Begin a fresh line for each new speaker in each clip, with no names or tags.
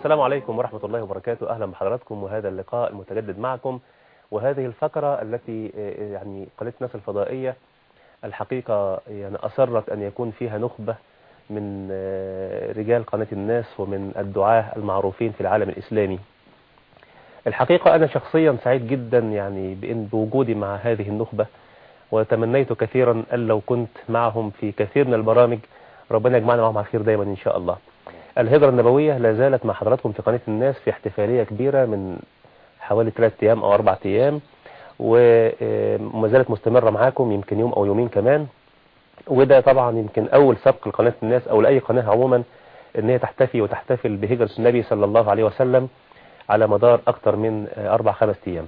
السلام عليكم ورحمة الله وبركاته. أهلا بحضراتكم وهذا اللقاء المتجدد معكم وهذه الفقرة التي يعني قناة الناس الفضائية الحقيقة يعني أصرت أن يكون فيها نخبة من آه، رجال قناة الناس ومن الدعاة المعروفين في العالم الإسلامي. الحقيقة أنا شخصيا سعيد جدا يعني بإن بوجودي مع هذه النخبة وتمنيت كثيرا أن لو كنت معهم في كثير من البرامج. ربنا يجمعنا معهم على خير دايما إن شاء الله. الهجرة النبوية لا زالت مع حضراتكم في قناة الناس في احتفالية كبيرة من حوالي ثلاث أيام أو أربع أيام وما زالت مستمرة معاكم يمكن يوم أو يومين كمان. وده طبعا يمكن أول سبق لقناة الناس أو لأي قناة عموما إن هي تحتفي وتحتفل بهجرة النبي صلى الله عليه وسلم على مدار أكثر من أربع خمس أيام.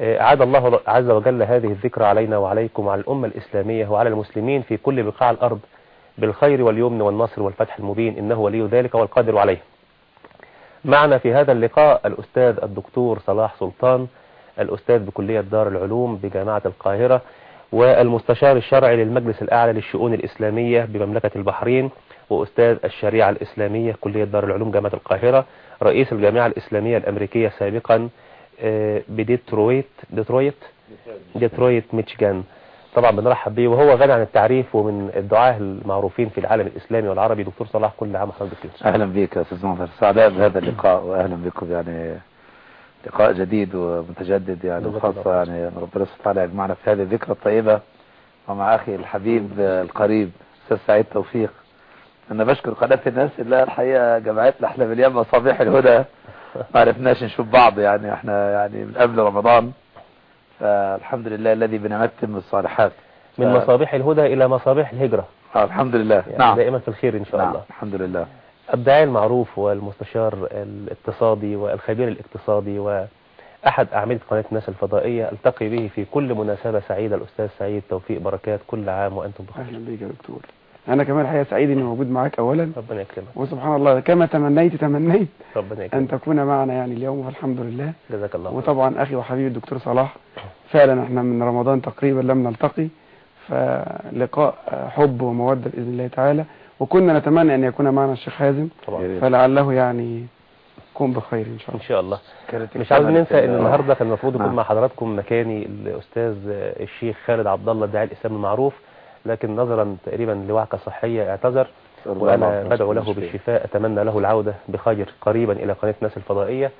أعاد الله عز وجل هذه الذكرى علينا وعليكم وعلى الأمة الإسلامية وعلى المسلمين في كل بقاع الأرض بالخير واليمن والنصر والفتح المبين إنه ولي ذلك والقادر عليه. معنا في هذا اللقاء الأستاذ الدكتور صلاح سلطان الأستاذ بكلية دار العلوم بجامعة القاهرة والمستشار الشرعي للمجلس الأعلى للشؤون الإسلامية بمملكة البحرين وأستاذ الشريعة الإسلامية كلية دار العلوم جامعة القاهرة رئيس الجامعة الإسلامية الأمريكية سابقا آه، بديترويت ديترويت؟ ديترويت. ميشيغان. طبعا بنرحب بيه وهو غني عن التعريف ومن الدعاة المعروفين في العالم الإسلامي والعربي. دكتور صلاح كل عام وحضرتك بخير.
أهلا بك يا أستاذ مظهر سعداء بهذا اللقاء واهلا بكم. يعني لقاء جديد ومتجدد يعني
الله
يعني ربنا سبحانه وتعالى يجمعنا في هذه الذكرى الطيبة ومع أخي الحبيب القريب أستاذ سعيد توفيق. أنا بشكر قناة الناس اللي الحقيقة جمعتنا إحنا من أيام مصابيح الهدى. ما عرفناش نشوف بعض يعني إحنا يعني من قبل رمضان. فالحمد لله الذي بنعمته من الصالحات.
من مصابيح الهدى إلى مصابيح الهجرة.
آه الحمد لله.
يعني
نعم.
دائما في الخير إن شاء
نعم
الله.
الحمد لله.
الداعي المعروف والمستشار الاقتصادي والخبير الاقتصادي وأحد أعمدة قناة الناس الفضائية ألتقي به في كل مناسبة سعيدة الأستاذ سعيد توفيق بركات كل عام وأنتم بخير.
أهلا بيك يا دكتور. أنا كمان الحقيقة سعيد إني موجود معاك اولا.
ربنا يكرمك.
وسبحان الله كما تمنيت تمنيت
ربنا
أن
يكرمك
تكون معنا يعني اليوم والحمد لله.
جزاك الله خير.
وطبعا أخي وحبيبي الدكتور صلاح فعلا إحنا من رمضان تقريبا لم نلتقي فلقاء حب ومودة بإذن الله تعالى. وكنا نتمنى أن يكون معنا الشيخ حازم
طبعا.
فلعله يعني يكون بخير إن شاء
إن
الله
شاء الله. مش عاوزين ننسى إن
ال-
النهارده كان المفروض يكون
نعم.
مع حضراتكم مكاني الأستاذ الشيخ خالد عبد الله الداعي الاسلامي المعروف. لكن نظرا تقريبا لوعكة صحية اعتذر
العافية
بدعو له. بالشفاء أتمنى له العودة بخير قريبا إلى قناة الناس الفضائية.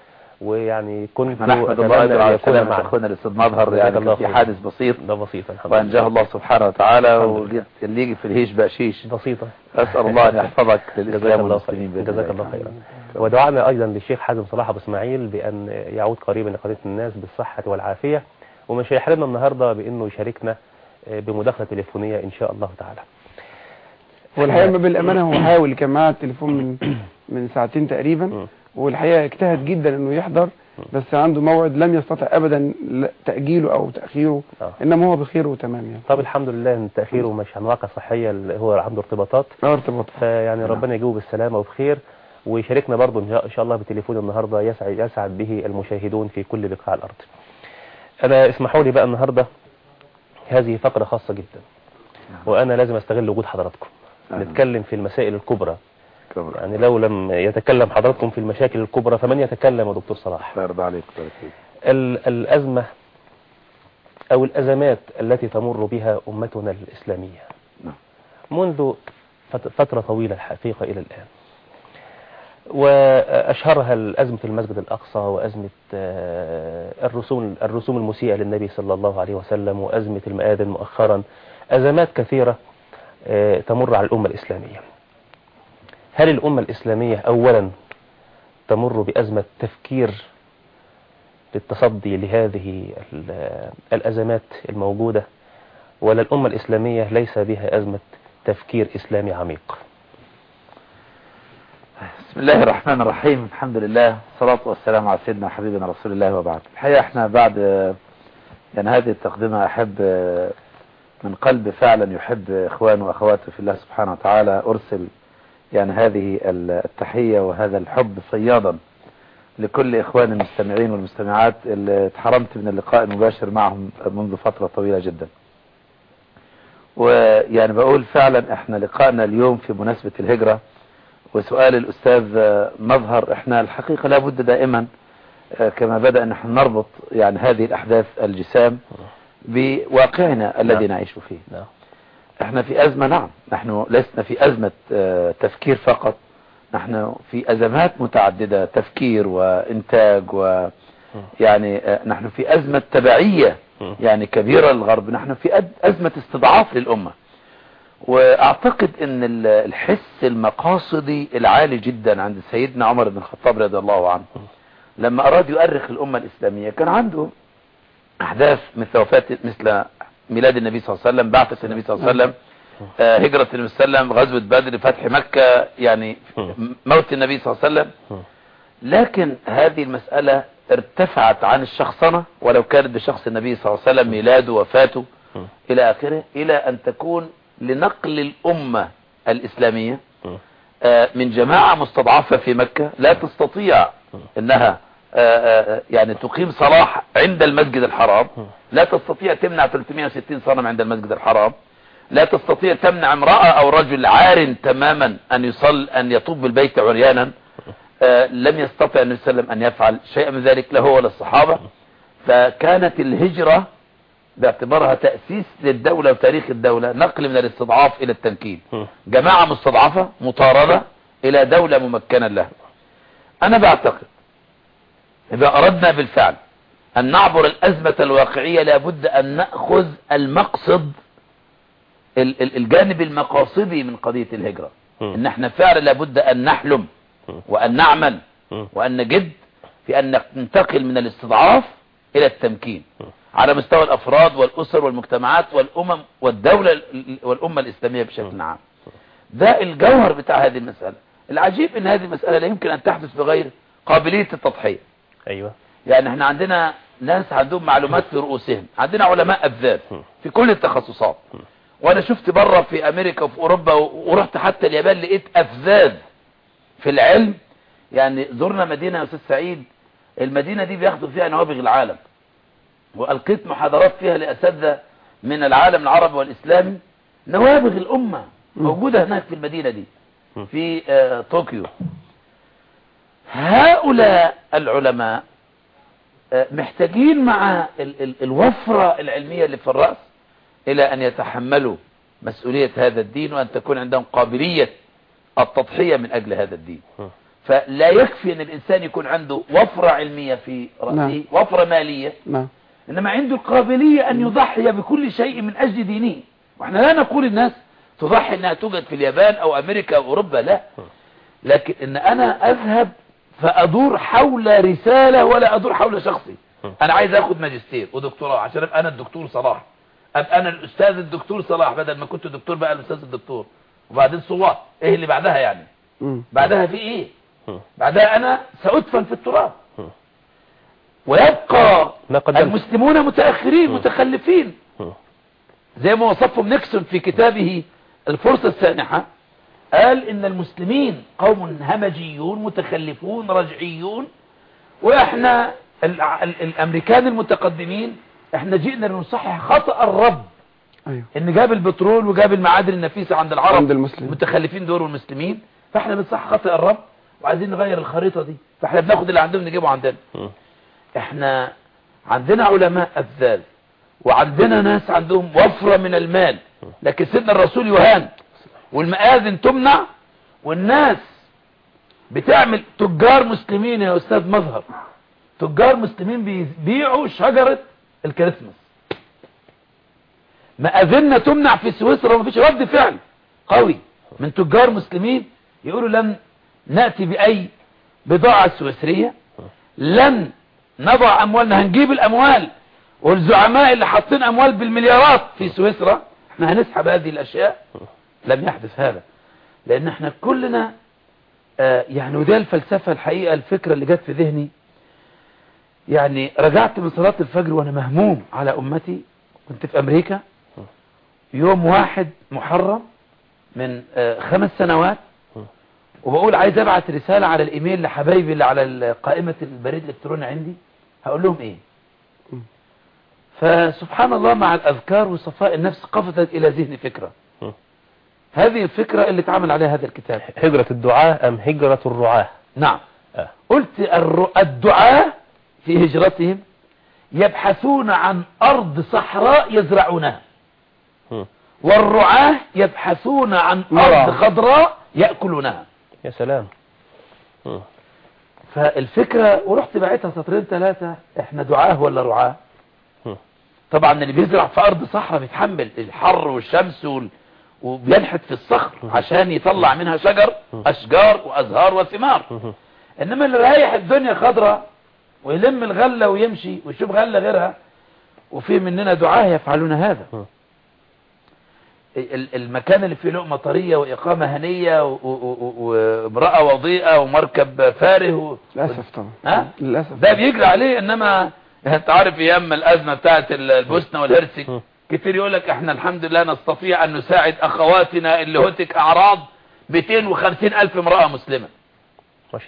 ويعني كنت
نحمد الله على
يكون
سلامة
معنا.
أخونا الأستاذ مظهر يعني في. حادث بسيط.
ده بسيط الحمد لله.
وانجاه الله سبحانه وتعالى
الحمد لله.
وجيت اللي يجي في الهيش بقشيش.
بسيطة.
أسأل الله أن يحفظك
الله
والمسلمين
جزاك الله. خيرا. ودعانا أيضا للشيخ حازم صلاح أبو إسماعيل بأن يعود قريبا لقضيه الناس بالصحة والعافية. ومش هيحرمنا النهارده بأنه يشاركنا بمداخلة تليفونية إن شاء الله تعالى.
والحقيقة ما بالأمانة هو حاول كان معاه التليفون من من ساعتين تقريبا.
مم.
والحقيقة اجتهد جدا إنه يحضر بس عنده موعد لم يستطع ابدا تأجيله أو تأخيره
آه.
إنما هو بخير وتمام يعني.
طب الحمد لله إن تأخيره مش عن واقع صحية اللي هو عنده ارتباطات.
لا ارتباط.
فيعني ربنا يجيبه بالسلامة وبخير. ويشاركنا برضه إن شاء الله بتليفون النهارده يسعد يسعد به المشاهدون في كل بقاع الأرض. أنا اسمحوا لي بقى النهارده هذه فقرة خاصة جدا. وأنا لازم أستغل وجود حضراتكم.
نعم.
نتكلم في المسائل الكبرى.
كبر.
يعني لو لم يتكلم حضراتكم في المشاكل الكبرى فمن يتكلم يا دكتور صلاح؟
يرضى عليك
الأزمة أو الأزمات التي تمر بها أمتنا الإسلامية.
نعم.
منذ فت- فترة طويلة الحقيقة إلى الآن وأشهرها الأزمة المسجد الأقصى وأزمة آه، الرسوم الرسوم المسيئة للنبي صلى الله عليه وسلم وأزمة المآذن مؤخرا أزمات كثيرة آه، تمر على الأمة الإسلامية. هل الأمة الإسلامية أولا تمر بأزمة تفكير للتصدي لهذه ال- الأزمات الموجودة ولا الأمة الإسلامية ليس بها أزمة تفكير إسلامي عميق؟
بسم الله الرحمن الرحيم. الحمد لله الصلاة والسلام على سيدنا وحبيبنا رسول الله وبعد. الحقيقة إحنا بعد يعني هذه التقدمة آه، من قلب فعلا يحب إخوانه وأخواته في الله سبحانه وتعالى أرسل يعني هذه التحية وهذا الحب صيادا لكل اخوان المستمعين والمستمعات اللي اتحرمت من اللقاء المباشر معهم منذ فترة طويلة جدا. ويعني بقول فعلا إحنا لقائنا اليوم في مناسبة الهجرة وسؤال الأستاذ آه، مظهر إحنا الحقيقة لابد دائما آه، كما بدأ نحن نربط يعني هذه الأحداث الجسام بواقعنا الذي نعيش فيه.
نعم.
إحنا في أزمة نعم. نحن لسنا في أزمة آه، تفكير فقط. نحن في أزمات متعددة تفكير وإنتاج و يعني نحن في أزمة تبعية. يعني كبيرة للغرب. نحن في أزمة استضعاف للأمة. وأعتقد أن ال- الحس المقاصدي العالي جدا عند سيدنا عمر بن الخطاب رضي الله عنه لما أراد يؤرخ الأمة الإسلامية كان عنده أحداث مثل وفاة مثل ميلاد النبي صلى الله عليه وسلم بعثة النبي صلى الله عليه وسلم آه، هجرة النبي صلى الله عليه وسلم غزوة بدر فتح مكة يعني. موت النبي صلى الله عليه وسلم. لكن هذه المسألة ارتفعت عن الشخصنة ولو كانت بشخص النبي صلى الله عليه وسلم ميلاده وفاته
مم.
إلى آخره إلى أن تكون لنقل الأمة الإسلامية. آه، من جماعة مستضعفة في مكة لا تستطيع أنها آه، آه، يعني تقيم صلاح عند المسجد الحرام لا تستطيع تمنع 360 صنم عند المسجد الحرام لا تستطيع تمنع امرأة أو رجل عار تماما أن يصل أن يطوب بالبيت عريانا لم يستطع النبي صلى الله عليه وسلم أن يفعل شيئا من ذلك لا هو ولا الصحابة. فكانت الهجرة باعتبارها تأسيس للدولة وتاريخ الدولة نقل من الاستضعاف إلى التمكين. جماعة مستضعفة مطاردة إلى دولة ممكنة لها أنا بعتقد إذا أردنا بالفعل أن نعبر الأزمة الواقعية لابد أن نأخذ المقصد ال- ال- الجانب المقاصدي من قضية الهجرة. إن إحنا فعلا لابد أن نحلم. وأن نعمل. وأن نجد في أن ننتقل من الاستضعاف إلى التمكين. على مستوى الأفراد والأسر والمجتمعات والأمم والدولة ال- والأمة الإسلامية بشكل عام. ده الجوهر بتاع هذه المسألة. العجيب إن هذه المسألة لا يمكن أن تحدث بغير قابلية التضحية.
أيوة.
يعني إحنا عندنا ناس عندهم معلومات في رؤوسهم. عندنا علماء أبذاب في كل التخصصات. وأنا شفت بره في أمريكا وفي أوروبا و- ورحت حتى اليابان لقيت افذاذ في العلم. يعني زرنا مدينة يا أستاذ سعيد. المدينة دي بياخدوا فيها نوابغ العالم. وألقيت محاضرات فيها لأساتذة من العالم العربي والإسلامي. نوابغ الأمة موجودة هناك في المدينة دي في آه، طوكيو. هؤلاء العلماء آه، محتاجين مع ال- ال- الوفرة العلمية اللي في الرأس إلى أن يتحملوا مسؤولية هذا الدين وأن تكون عندهم قابلية التضحية من أجل هذا الدين. فلا يكفي أن الإنسان يكون عنده وفرة علمية في رأسه
نعم.
وفرة مالية.
نعم.
إنما عنده القابلية أن يضحي بكل شيء من أجل دينه. وإحنا لا نقول الناس تضحي أنها توجد في اليابان أو أمريكا أو أوروبا لا. لكن إن أنا أذهب فأدور حول رسالة ولا أدور حول شخصي. أنا عايز أخذ ماجستير ودكتوراه عشان أبقى أنا الدكتور صلاح. أبقى أنا الأستاذ الدكتور صلاح بدل ما كنت دكتور بقى الأستاذ الدكتور. وبعدين صوات إيه اللي بعدها يعني. بعدها في إيه. بعدها أنا سأدفن في التراب. ويبقى. المسلمون متأخرين متخلفين. زي ما وصفهم نيكسون في كتابه الفرصة السانحة قال إن المسلمين قوم همجيون متخلفون رجعيون وإحنا ال ال الأمريكان المتقدمين إحنا جئنا لنصحح خطأ الرب
أيوه
إن جاب البترول وجاب المعادن النفيسة عند العرب
عند المسلمين.
المتخلفين دول والمسلمين فإحنا بنصحح خطأ الرب وعايزين نغير الخريطة دي فإحنا بناخد اللي عندهم نجيبه عندنا
م.
إحنا عندنا علماء أبذال وعندنا ناس عندهم وفرة من المال لكن سيدنا الرسول يهان والمآذن تمنع والناس بتعمل تجار مسلمين يا أستاذ مظهر تجار مسلمين بيبيعوا شجرة الكريسماس. مآذننا تمنع في سويسرا ومفيش رد فعل قوي من تجار مسلمين يقولوا لن نأتي بأي بضاعة سويسرية لن نضع أموالنا هنجيب الأموال. والزعماء اللي حاطين أموال بالمليارات في سويسرا إحنا هنسحب هذه الأشياء. لم يحدث هذا. لأن إحنا كلنا آه يعني وده الفلسفة الحقيقة الفكرة اللي جت في ذهني. يعني رجعت من صلاة الفجر وأنا مهموم على أمتي. كنت في أمريكا. يوم واحد محرم من آه خمس سنوات. وبقول عايز أبعت رسالة على الإيميل لحبايبي اللي على قائمة البريد الإلكتروني عندي. هقول لهم إيه؟ فسبحان الله مع الأذكار وصفاء النفس قفزت إلى ذهني فكرة. هذه الفكرة اللي اتعمل عليها هذا الكتاب.
هجرة الدعاة أم هجرة الرعاة؟
نعم.
آه.
قلت الدعاة في هجرتهم يبحثون عن أرض صحراء يزرعونها. والرعاة يبحثون عن. أرض خضراء يأكلونها.
يا سلام.
فالفكرة ورحت بعتها سطرين ثلاثة إحنا دعاه ولا رعاه. طبعا اللي بيزرع في أرض صحراء بيتحمل الحر والشمس وال... وبينحت في الصخر عشان يطلع منها شجر أشجار وأزهار وثمار. إنما اللي رايح الدنيا خضراء ويلم الغلة ويمشي ويشوف غلة غيرها وفي مننا دعاه يفعلون هذا. المكان اللي فيه لقمة طرية وإقامة هنية وامرأة وضيئة ومركب فاره.
للأسف طبعا
ها؟
للأسف
ده بيجري عليه إنما أنت عارف أيام الأزمة بتاعت البوسنة والهرسك. كتير يقول لك إحنا الحمد لله نستطيع أن نساعد أخواتنا اللي هتك أعراض 250 ألف امرأة مسلمة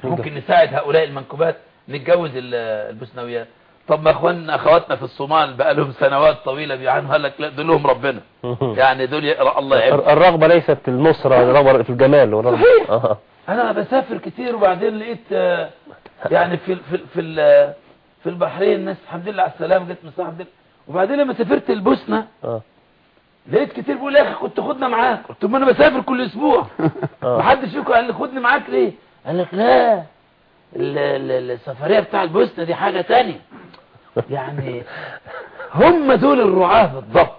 ممكن نساعد هؤلاء المنكوبات نتجوز ال- البوسنويات طب ما اخواننا اخواتنا في الصومال بقى لهم سنوات طويلة بيعانوا قال لك لا دول لهم ربنا. يعني دول الله يعين
الر- الرغبة ليست في النصرة الرغبة في الجمال
صحيح.
آه.
أنا بسافر كتير وبعدين لقيت آه، يعني في في في في البحرين الناس الحمد لله على السلامة جت من الحمد لله وبعدين لما سافرت البوسنه
آه.
لقيت كتير بيقول يا أخي كنت خدنا معاك قلت له ما أنا بسافر كل أسبوع
آه.
محدش فيكم قال لي خدني معاك ليه قال لك لا ال- ال- السفرية بتاع البوسنة دي حاجة تانية يعني هم دول الرعاة بالضبط.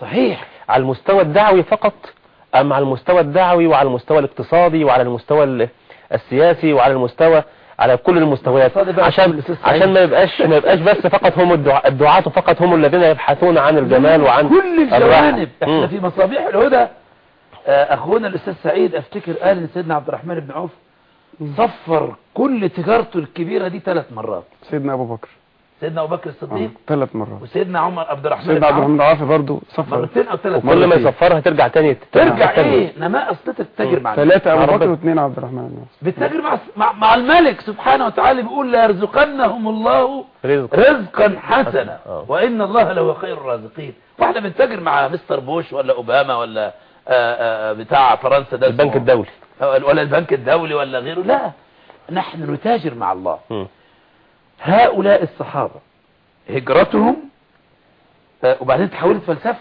صحيح.
على المستوى الدعوي فقط أم على المستوى الدعوي وعلى المستوى الاقتصادي وعلى المستوى ال- السياسي وعلى المستوى على كل المستويات؟ عشان. عشان ما يبقاش ما يبقاش بس فقط هم الدعاة. فقط هم الذين يبحثون عن الجمال وعن
كل. الجوانب.
إحنا.
في مصابيح الهدى. آه، أخونا الأستاذ سعيد أفتكر قال ان سيدنا عبد الرحمن بن عوف. صفر كل تجارته الكبيرة دي ثلاث مرات.
سيدنا أبو بكر.
سيدنا أبو بكر
آه،
الصديق
ثلاث مرات.
وسيدنا عمر عبد الرحمن
سيدنا
بن
عبد
عوف
الرحمن العافي برضه سفر
مرتين أو ثلاث
كل ما
مرات
يصفرها ترجع تاني
ترجع. إيه؟ نماء اصل تتاجر مع.
ثلاثة
مع
أبو بكر
ربنا.
واثنين عبد الرحمن العافي
بتتاجر مع, مع مع الملك سبحانه وتعالى بيقول لا يرزقنهم الله
رزق
رزقا حسنا.
آه.
وإن الله لهو خير الرازقين. وإحنا بنتاجر مع مستر بوش ولا أوباما ولا آه، آه، بتاع فرنسا ده
البنك الدولي.
ولا البنك الدولي ولا غيره. لا نحن نتاجر مع الله. هؤلاء الصحابة هجرتهم آه، وبعدين تحولت فلسفة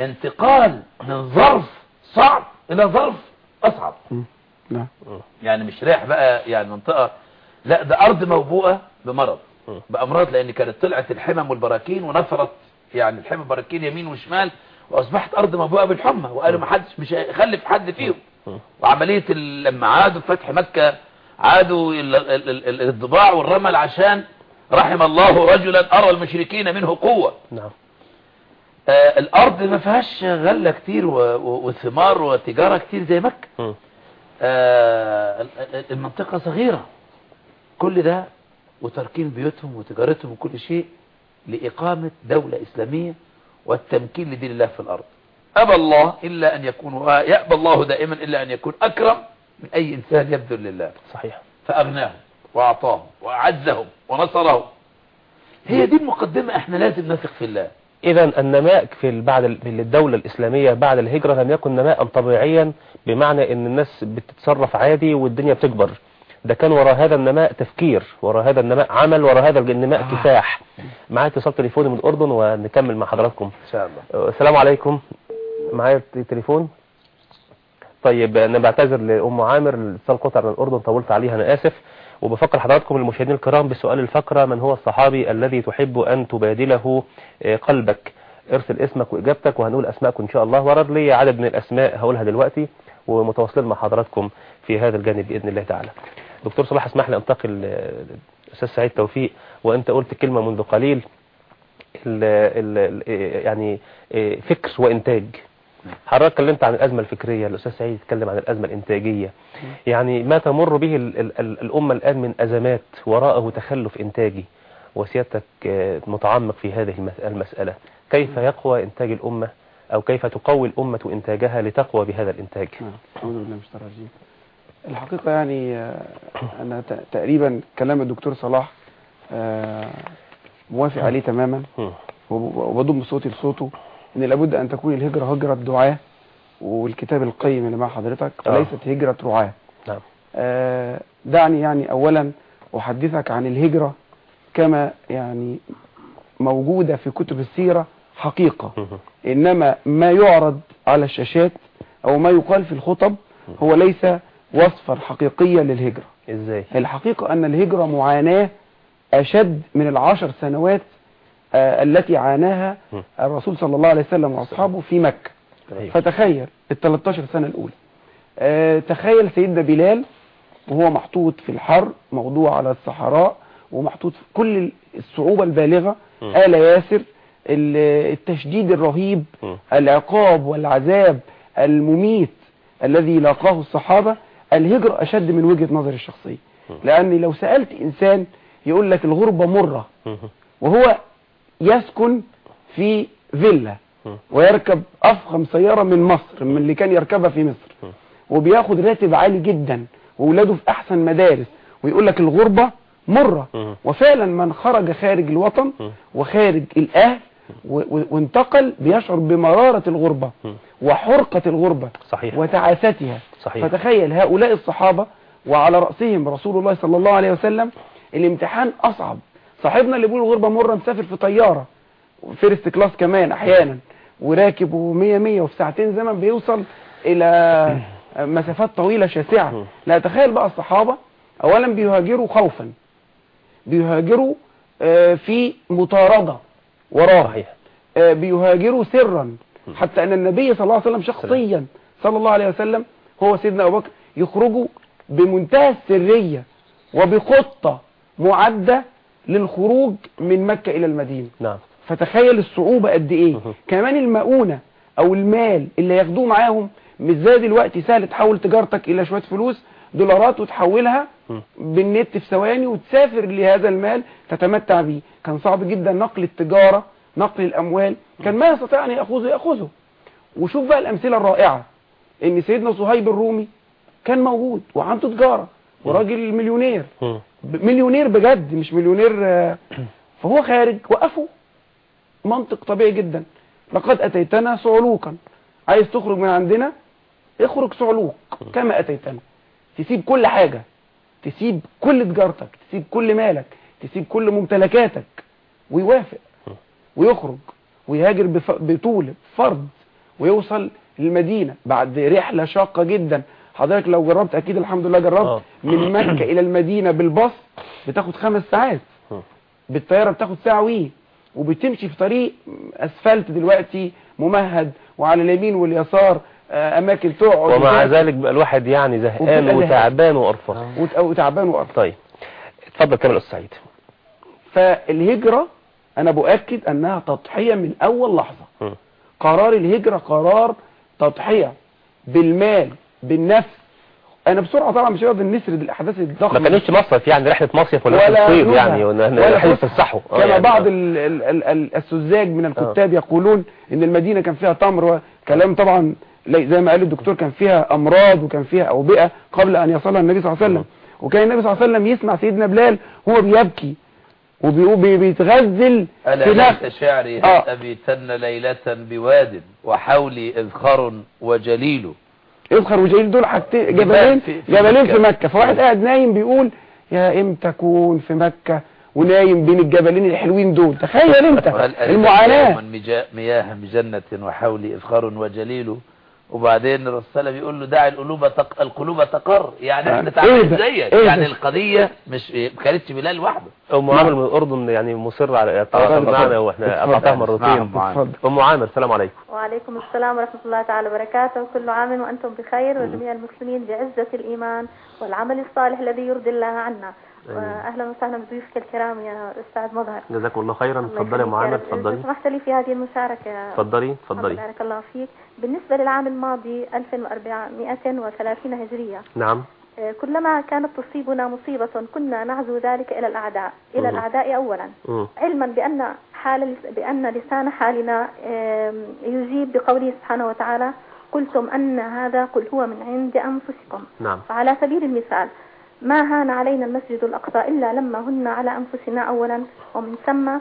انتقال من ظرف صعب إلى ظرف
أصعب.
يعني مش رايح بقى يعني منطقة لا ده أرض موبوءة بمرض. بأمراض لأن كانت طلعت الحمم والبراكين ونفرت يعني الحمم والبراكين يمين وشمال وأصبحت أرض موبوءة بالحمى وقالوا ما حدش مش هيخلف حد فيهم. وعملية لما عادوا فتح مكة عادوا ال- ال- ال- ال- الضباع والرمل عشان رحم الله رجلا أرى المشركين منه قوة.
نعم.
آه الأرض ما فيهاش غلة كتير وثمار وتجارة كتير زي مكة. آه ال- ال- المنطقة صغيرة. كل ده وتركين بيوتهم وتجارتهم وكل شيء لإقامة دولة إسلامية والتمكين لدين الله في الأرض. أبى الله إلا أن يكون يأبى الله دائما إلا أن يكون أكرم من أي إنسان يبذل لله.
صحيح.
فأغناهم وأعطاهم وأعزهم ونصرهم. هي دي المقدمة إحنا لازم نثق في الله.
إذا النماء في بعد الدولة الإسلامية بعد الهجرة لم يكن نماء طبيعيا بمعنى أن الناس بتتصرف عادي والدنيا بتكبر. ده كان وراء هذا النماء تفكير وراء هذا النماء عمل وراء هذا النماء
آه.
كفاح. معايا اتصال تليفوني من الأردن ونكمل مع حضراتكم.
إن شاء الله.
أه، السلام عليكم. معايا التليفون. طيب أنا بعتذر لأم عامر الاتصال قطع من الأردن طولت عليها أنا آسف. وبفكر حضراتكم المشاهدين الكرام بسؤال الفقرة من هو الصحابي الذي تحب أن تبادله آه، قلبك؟ ارسل اسمك وإجابتك وهنقول أسماءكم إن شاء الله ورد لي عدد من الأسماء هقولها دلوقتي ومتواصلين مع حضراتكم في هذا الجانب بإذن الله تعالى. دكتور صلاح اسمح لي أنتقل الاستاذ سعيد توفيق وأنت قلت كلمة منذ قليل ال ال يعني آه، فكر وإنتاج. حضرتك اتكلمت عن الأزمة الفكرية الأستاذ سعيد اتكلم عن الأزمة الإنتاجية. يعني ما تمر به ال ال ال الأمة الآن من أزمات وراءه تخلف إنتاجي وسيادتك آه، متعمق في هذه المس- المسألة. كيف يقوى إنتاج الأمة أو كيف تقوي الأمة إنتاجها لتقوى بهذا الإنتاج؟
نعم. أعوذ بالله الحقيقة يعني آه، أنا تقريبا كلام الدكتور صلاح آه، موافق عليه تماما. وبضم صوتي لصوته. إن لابد أن تكون الهجرة هجرة دعاة والكتاب القيم اللي مع حضرتك
آه.
وليست هجرة رعاة.
نعم.
آه، دعني يعني أولا أحدثك عن الهجرة كما يعني موجودة في كتب السيرة حقيقة.
مم.
إنما ما يعرض على الشاشات أو ما يقال في الخطب هو ليس وصفا حقيقيا للهجرة.
إزاي؟
الحقيقة أن الهجرة معاناة أشد من العشر سنوات التي عاناها. الرسول صلى الله عليه وسلم وأصحابه في مكة
أيوة.
فتخيل ال 13 سنة الأولى آه، تخيل سيدنا بلال وهو محطوط في الحر موضوع على الصحراء ومحطوط في كل الصعوبة البالغة. آل ياسر ال- التشديد الرهيب. العقاب والعذاب المميت الذي لاقاه الصحابة الهجرة أشد من وجهة نظري الشخصية لأن لو سألت إنسان يقول لك الغربة مرة. وهو يسكن في فيلا. ويركب أفخم سيارة من مصر من اللي كان يركبها في مصر. وبياخد راتب عالي جدا وولاده في أحسن مدارس ويقول لك الغربة مرة. وفعلا من خرج خارج الوطن. وخارج الأهل وانتقل بيشعر بمرارة الغربة. وحرقة الغربة
صحيح
وتعاستها
صحيح
فتخيل هؤلاء الصحابة وعلى رأسهم رسول الله صلى الله عليه وسلم الامتحان أصعب صاحبنا اللي بيقول الغربة مرة مسافر في طيارة first class كمان أحيانا وراكب ومية مية وفي ساعتين زمن بيوصل إلى مسافات طويلة شاسعة. لا تخيل بقى الصحابة أولا بيهاجروا خوفا بيهاجروا آه، في مطاردة وراه آه، بيهاجروا سرا حتى أن النبي صلى الله عليه وسلم شخصيا صلى الله عليه وسلم هو سيدنا أبو بكر يخرجوا بمنتهى السرية وبخطة معدة للخروج من مكة إلى المدينة.
نعم.
فتخيل الصعوبة قد إيه؟
مهم.
كمان المؤونة أو المال اللي ياخدوه معاهم مش زي دلوقتي سهل تحول تجارتك إلى شوية فلوس دولارات وتحولها. بالنت في ثواني وتسافر لهذا المال تتمتع به كان صعب جدا نقل التجارة نقل الأموال. كان ما يستطيع أن يأخذه يأخذه. وشوف بقى الأمثلة الرائعة إن سيدنا صهيب الرومي كان موجود وعنده تجارة. وراجل مليونير. مليونير بجد مش مليونير آه، فهو خارج وقفوا منطق طبيعي جدا. لقد أتيتنا صعلوكا عايز تخرج من عندنا؟ اخرج صعلوك كما أتيتنا. تسيب كل حاجة. تسيب كل تجارتك. تسيب كل مالك. تسيب كل ممتلكاتك. ويوافق. ويخرج. ويهاجر بطول فرض ويوصل للمدينة. بعد رحلة شاقة جدا. حضرتك لو جربت أكيد الحمد لله جربت.
آه.
من مكة إلى المدينة بالباص بتاخد خمس ساعات.
مم.
بالطيارة بتاخد ساعة وي. وبتمشي في طريق أسفلت دلوقتي ممهد وعلى اليمين واليسار آه، أماكن تقعد
ومع ذلك بقى الواحد يعني زهقان. وتعبان وقرفان.
وت- وتعبان وقرف
طيب. اتفضل كمال أستاذ سعيد.
فالهجرة أنا بؤكد أنها تضحية من أول لحظة.
مم.
قرار الهجرة قرار تضحية بالمال بالنفس. أنا بسرعة طبعا مش هقدر نسرد الأحداث الضخمة
ما كانوش مصيف يعني رحلة مصيف ولا
ولا
رحله
نزهة
يعني
ولا فسحة.
يتفسحوا آه
كما
يعني
بعض
آه.
ال ال ال ال السذاج من الكتاب يقولون إن المدينة كان فيها تمر وكلام طبعا زي ما قال الدكتور كان فيها أمراض وكان فيها أوبئة قبل أن يصلها النبي صلى الله عليه وسلم. وكان النبي صلى الله عليه وسلم يسمع سيدنا بلال هو بيبكي وبيقول بي- بيتغزل في
ألا
نفس
ليت شعري
آه.
هل أبيتن ليلة بواد وحولي إذخر وجليل.
يذكر وجايين دول حاجتين جبلين جبلين في
مكة.
فواحد قاعد نايم بيقول يا إمتى اكون في مكة. ونايم بين الجبلين الحلوين دول. تخيل
أنت.
المعاناة.
مياه بجنة وحولي إذخر وجليل. وبعدين الرسول بيقول له دع القلوب تق... القلوب تقر يعني
آه.
إحنا
إيه
تعبانين؟ زيك
إيه
يعني
ده؟
القضية مش ما كانتش بلال وحده
أم عامر من الأردن يعني مصر على التواصل
اتفضل.
معنا
وإحنا.
قطعتها
اسمعهم
مرتين.
اتفضل
أم عامر السلام عليكم
وعليكم السلام ورحمة الله تعالى وبركاته كل عام وأنتم بخير وجميع المسلمين بعزة الإيمان والعمل الصالح الذي يرضي الله عنا وأهلا وسهلا بضيوفك الكرام يا أستاذ مظهر.
جزاكم الله خيرا.
الله
اتفضلي يا. اتفضلي
إذا سمحت لي في هذه المشاركة
اتفضلي
الله
اتفضلي
بارك الله فيك. بالنسبة للعام الماضي 1430 هجرية.
نعم.
آه، كلما كانت تصيبنا مصيبة كنا نعزو ذلك إلى الأعداء. إلى. الأعداء أولا. علما بأن حال بأن لسان حالنا يجيب بقوله سبحانه وتعالى قلتم أن هذا قل هو من عند أنفسكم.
نعم.
فعلى سبيل المثال ما هان علينا المسجد الأقصى إلا لما هن على أنفسنا أولا ومن ثم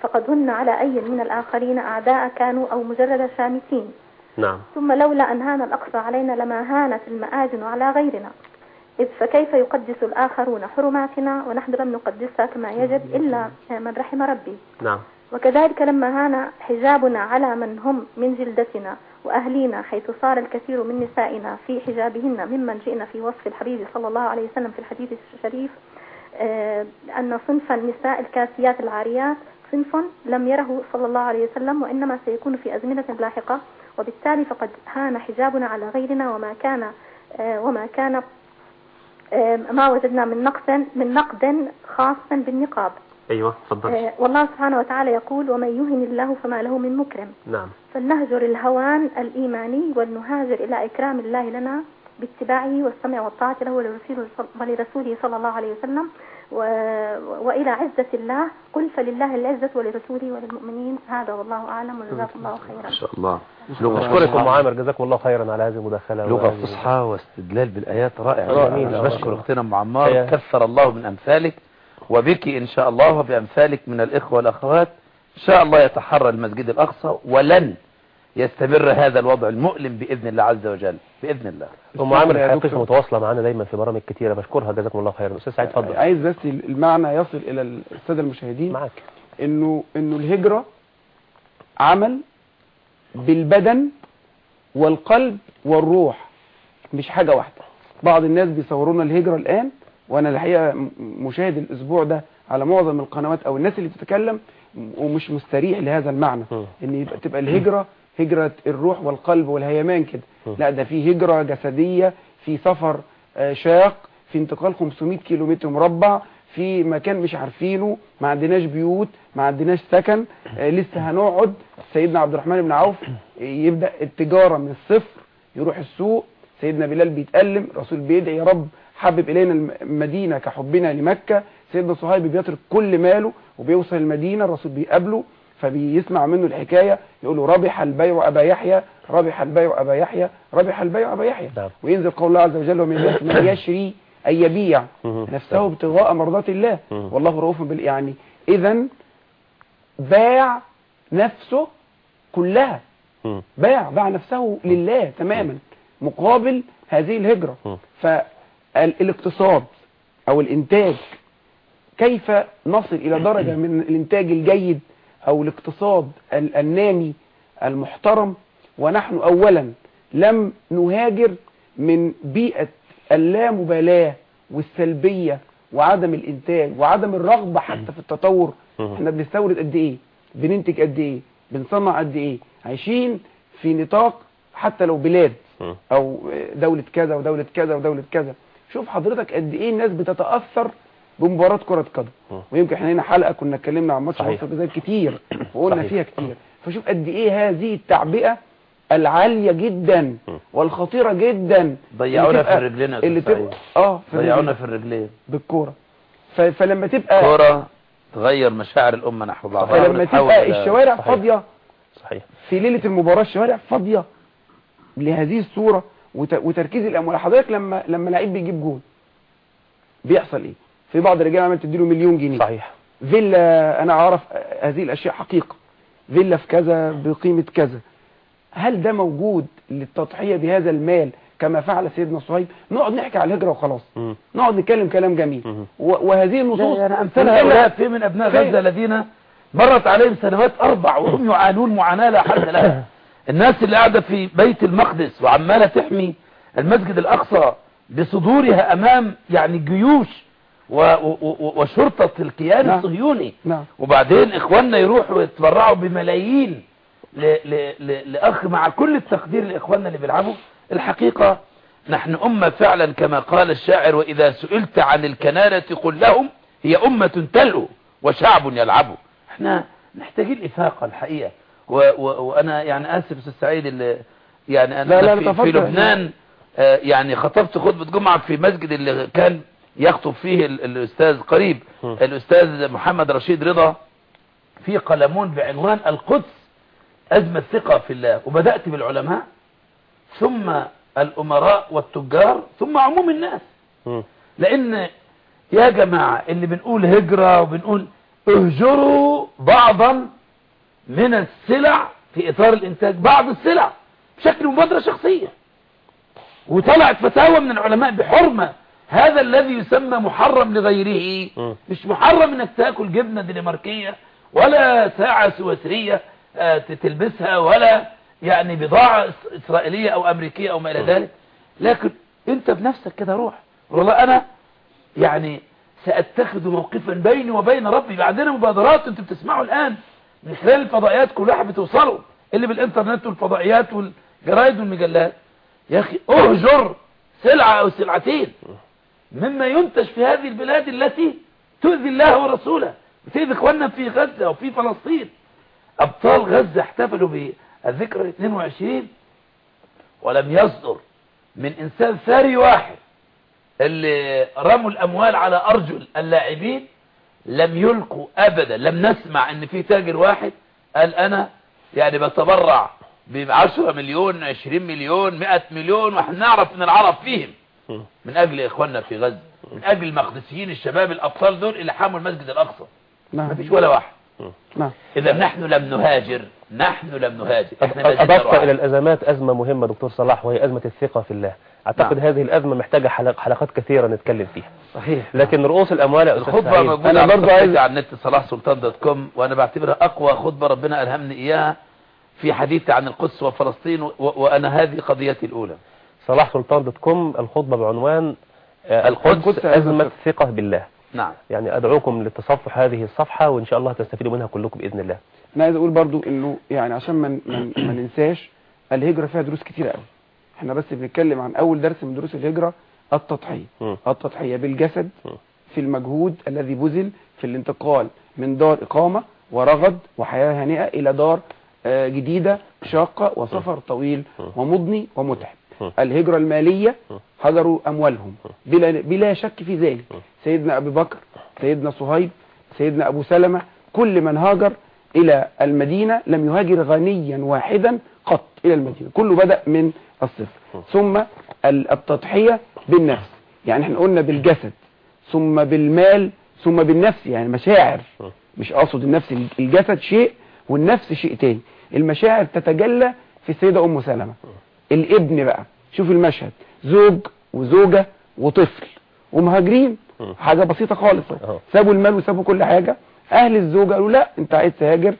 فقد هن على أي من الآخرين أعداء كانوا أو مجرد شامتين.
نعم.
ثم لولا أن هان الأقصى علينا لما هانت المآذن على غيرنا. إذ فكيف يقدس الآخرون حرماتنا ونحن لم نقدسها كما يجب إلا من رحم ربي.
نعم.
وكذلك لما هان حجابنا على من هم من جلدتنا وأهلينا حيث صار الكثير من نسائنا في حجابهن ممن جئنا في وصف الحبيب صلى الله عليه وسلم في الحديث الشريف آه، أن صنف النساء الكاسيات العاريات صنف لم يره صلى الله عليه وسلم وإنما سيكون في أزمنة لاحقة وبالتالي فقد هان حجابنا على غيرنا وما كان آه، وما كان آه، ما وجدنا من نقص من نقد خاص بالنقاب.
أيوه تفضل.
آه، والله سبحانه وتعالى يقول ومن يهن الله فما له من مكرم.
نعم.
فلنهجر الهوان الإيماني ولنهاجر إلى إكرام الله لنا باتباعه والسمع والطاعة له ولرسوله صل- ولرسوله صلى الله عليه وسلم و... وإلى عزة الله. قل فلله العزة ولرسوله وللمؤمنين. هذا والله أعلم وجزاكم الله خيرا.
ما شاء الله.
أشكركم عامر جزاكم الله خيرا على هذه المداخلة
لغة فصحى واستدلال بالآيات رائع بشكر أختنا أم عمار
هي-
كثر الله من أمثالك. وبك إن شاء الله وبأمثالك من الإخوة والأخوات. إن شاء الله يتحرى المسجد الأقصى ولن يستمر هذا الوضع المؤلم بإذن الله عز وجل. بإذن الله.
أم عامر
دكتور.
متواصلة معنا دايما في برامج كتيرة. بشكرها. جزاكم الله خيرا. أستاذ سعيد اتفضل.
عايز بس المعنى يصل إلى السادة المشاهدين.
معك
إنه إنه الهجرة عمل بالبدن والقلب والروح مش حاجة واحدة. بعض الناس بيصورونا الهجرة الآن وأنا الحقيقة مشاهد الأسبوع ده على معظم القنوات أو الناس اللي بتتكلم ومش مستريح لهذا المعنى. إن يبقى تبقى الهجرة هجرة الروح والقلب والهيمان كده. لا ده في هجرة جسدية في سفر آه، شاق في انتقال 500 كيلومتر مربع في مكان مش عارفينه ما عندناش بيوت ما عندناش سكن آه، لسه هنقعد سيدنا عبد الرحمن بن عوف يبدأ التجارة من الصفر يروح السوق سيدنا بلال بيتألم الرسول بيدعي يا رب حبب إلينا الم- المدينة كحبنا لمكة سيدنا صهيب بيترك كل ماله وبيوصل المدينة الرسول بيقابله فبيسمع منه الحكاية يقول له ربح البيع أبا يحيى ربح البيع أبا يحيى ربح البيع أبا يحيى
نعم.
وينزل قول الله عز وجل ومن الناس من يشري أي يبيع. نفسه ابتغاء مرضات الله. والله رؤوف بال يعني إذا باع نفسه كلها. باع باع نفسه لله تماما مقابل هذه الهجرة
مم.
فالاقتصاد أو الإنتاج كيف نصل إلى درجة من الإنتاج الجيد أو الاقتصاد ال- النامي المحترم؟ ونحن أولا لم نهاجر من بيئة اللامبالاة والسلبية وعدم الإنتاج وعدم الرغبة حتى في التطور. إحنا بنستورد قد إيه؟ بننتج قد إيه؟ بنصنع قد إيه؟ عايشين في نطاق حتى لو بلاد. أو دولة كذا ودولة كذا ودولة كذا. شوف حضرتك قد إيه الناس بتتأثر بمباراة كرة قدم
مم.
ويمكن إحنا هنا حلقة كنا اتكلمنا عن ماتش. مصر الجزائر كتير وقلنا
صحيح.
فيها كتير فشوف قد إيه هذه التعبئة العالية جدا
مم.
والخطيرة جدا
ضيعونا في رجلنا يا
اللي تبقى. آه
ضيعونا في الرجلين
بالكورة ف- فلما تبقى
كرة تغير مشاعر الأمة نحو بعضها
فلما تبقى الشوارع
صحيح.
فاضية
صحيح
في ليلة المباراة الشوارع فاضية لهذه الصورة وت- وتركيز الأموال. حضرتك لما لما لعيب بيجيب جول بيحصل إيه؟ في بعض الرجال عمال تديله مليون جنيه.
صحيح.
فيلا أنا أعرف هذه الأشياء حقيقة. فيلا في كذا بقيمة كذا. هل ده موجود للتضحية بهذا المال كما فعل سيدنا صهيب؟ نقعد نحكي على الهجرة وخلاص.
مم.
نقعد نتكلم كلام جميل. وهذه النصوص
يعني
ونقول
هؤلاء في من أبناء
في-
غزة الذين مرت عليهم سنوات أربع وهم يعانون معاناة لا حد لها. الناس اللي قاعدة في بيت المقدس وعمالة تحمي المسجد الأقصى بصدورها أمام يعني جيوش و و و وشرطة الكيان
نعم.
الصهيوني.
نعم.
وبعدين إخواننا يروحوا يتبرعوا بملايين ل ل ل لأخ مع كل التقدير لإخواننا اللي بيلعبوا. الحقيقة نحن أمة فعلا كما قال الشاعر وإذا سئلت عن الكنانة قل لهم هي أمة تلهو وشعب يلعب. إحنا محتاجين إفاقة الحقيقة. و و وأنا يعني آسف أستاذ سعيد اللي يعني أنا
لا، لا،
في, في. لبنان آه، يعني خطبت خطبة جمعة في مسجد اللي كان يخطب فيه ال- الأستاذ قريب
م.
الأستاذ محمد رشيد رضا في قلمون بعنوان القدس أزمة ثقة في الله وبدأت بالعلماء ثم الأمراء والتجار ثم عموم الناس. لأن يا جماعة اللي بنقول هجرة وبنقول اهجروا بعضا من السلع في إطار الإنتاج بعض السلع بشكل مبادرة شخصية. وطلعت فتاوى من العلماء بحرمة هذا الذي يسمى محرم لغيره. مش محرم إنك تاكل جبنة دنماركية ولا ساعة سويسرية آه، تلبسها ولا يعني بضاعة إسرائيلية أو أمريكية أو ما إلى ذلك. لكن أنت بنفسك كده روح. والله أنا يعني سأتخذ موقفا بيني وبين ربي. عندنا مبادرات أنتوا بتسمعوا الآن. من خلال الفضائيات كل واحد بتوصلوا اللي بالإنترنت والفضائيات والجرايد والمجلات. يا أخي اهجر سلعة أو سلعتين مما ينتج في هذه البلاد التي تؤذي الله ورسوله. بتؤذي إخواننا في غزة وفي فلسطين. أبطال غزة احتفلوا بالذكرى 22 ولم يصدر من إنسان ثري واحد اللي رموا الأموال على أرجل اللاعبين. لم يلقوا أبدا لم نسمع إن في تاجر واحد قال أنا يعني بتبرع ب 10 مليون 20 مليون 100 مليون وإحنا نعرف إن العرب فيهم. من أجل إخواننا في غزة من أجل المقدسيين الشباب الأبطال دول اللي حاموا المسجد الأقصى. ما
نعم.
فيش ولا واحد.
نعم.
إذا نحن لم نهاجر. نحن لم نهاجر. إحنا
أضفت. إلى الأزمات أزمة مهمة دكتور صلاح وهي أزمة الثقة في الله. أعتقد
نعم.
هذه الأزمة محتاجة حلق حلقات كثيرة نتكلم فيها.
صحيح.
لكن رؤوس الأموال يا أستاذ سعيد
أنا برضو عايز-
على النت صلاح سلطان dot com وأنا بعتبرها أقوى خطبة ربنا ألهمني إياها في حديثي عن القدس وفلسطين و... وأنا هذه قضيتي الأولى.
صلاح سلطان dot com الخطبة بعنوان آه،
القدس
القدس أزمة ثقة بالله.
نعم.
يعني أدعوكم لتصفح هذه الصفحة وإن شاء الله تستفيدوا منها كلكم بإذن الله.
أنا عايز أقول برضو انه يعني عشان ما ما ما ننساش الهجرة فيها دروس كتيرة قوي. إحنا بس بنتكلم عن أول درس من دروس الهجرة التضحية. التضحية بالجسد. في المجهود الذي بذل في الانتقال من دار إقامة ورغد وحياة هانئة إلى دار آه، جديدة شاقة وسفر طويل ومضني ومتعب. الهجرة المالية هجروا أموالهم. بلا, بلا شك في ذلك. سيدنا أبي بكر سيدنا صهيب سيدنا أبو سلمة كل من هاجر إلى المدينة لم يهاجر غنيا واحدا قط إلى المدينة. كله بدأ من الصفر. ثم ال- التضحية بالنفس. يعني إحنا قلنا بالجسد ثم بالمال ثم بالنفس. يعني مشاعر مش أقصد النفس الجسد شيء والنفس شيء تاني. المشاعر تتجلى في السيدة أم سلمة. الابن بقى. شوف المشهد. زوج وزوجة وطفل. ومهاجرين. حاجة بسيطة خالص. سابوا المال وسابوا كل حاجة. أهل الزوجة قالوا لا أنت عايز تهاجر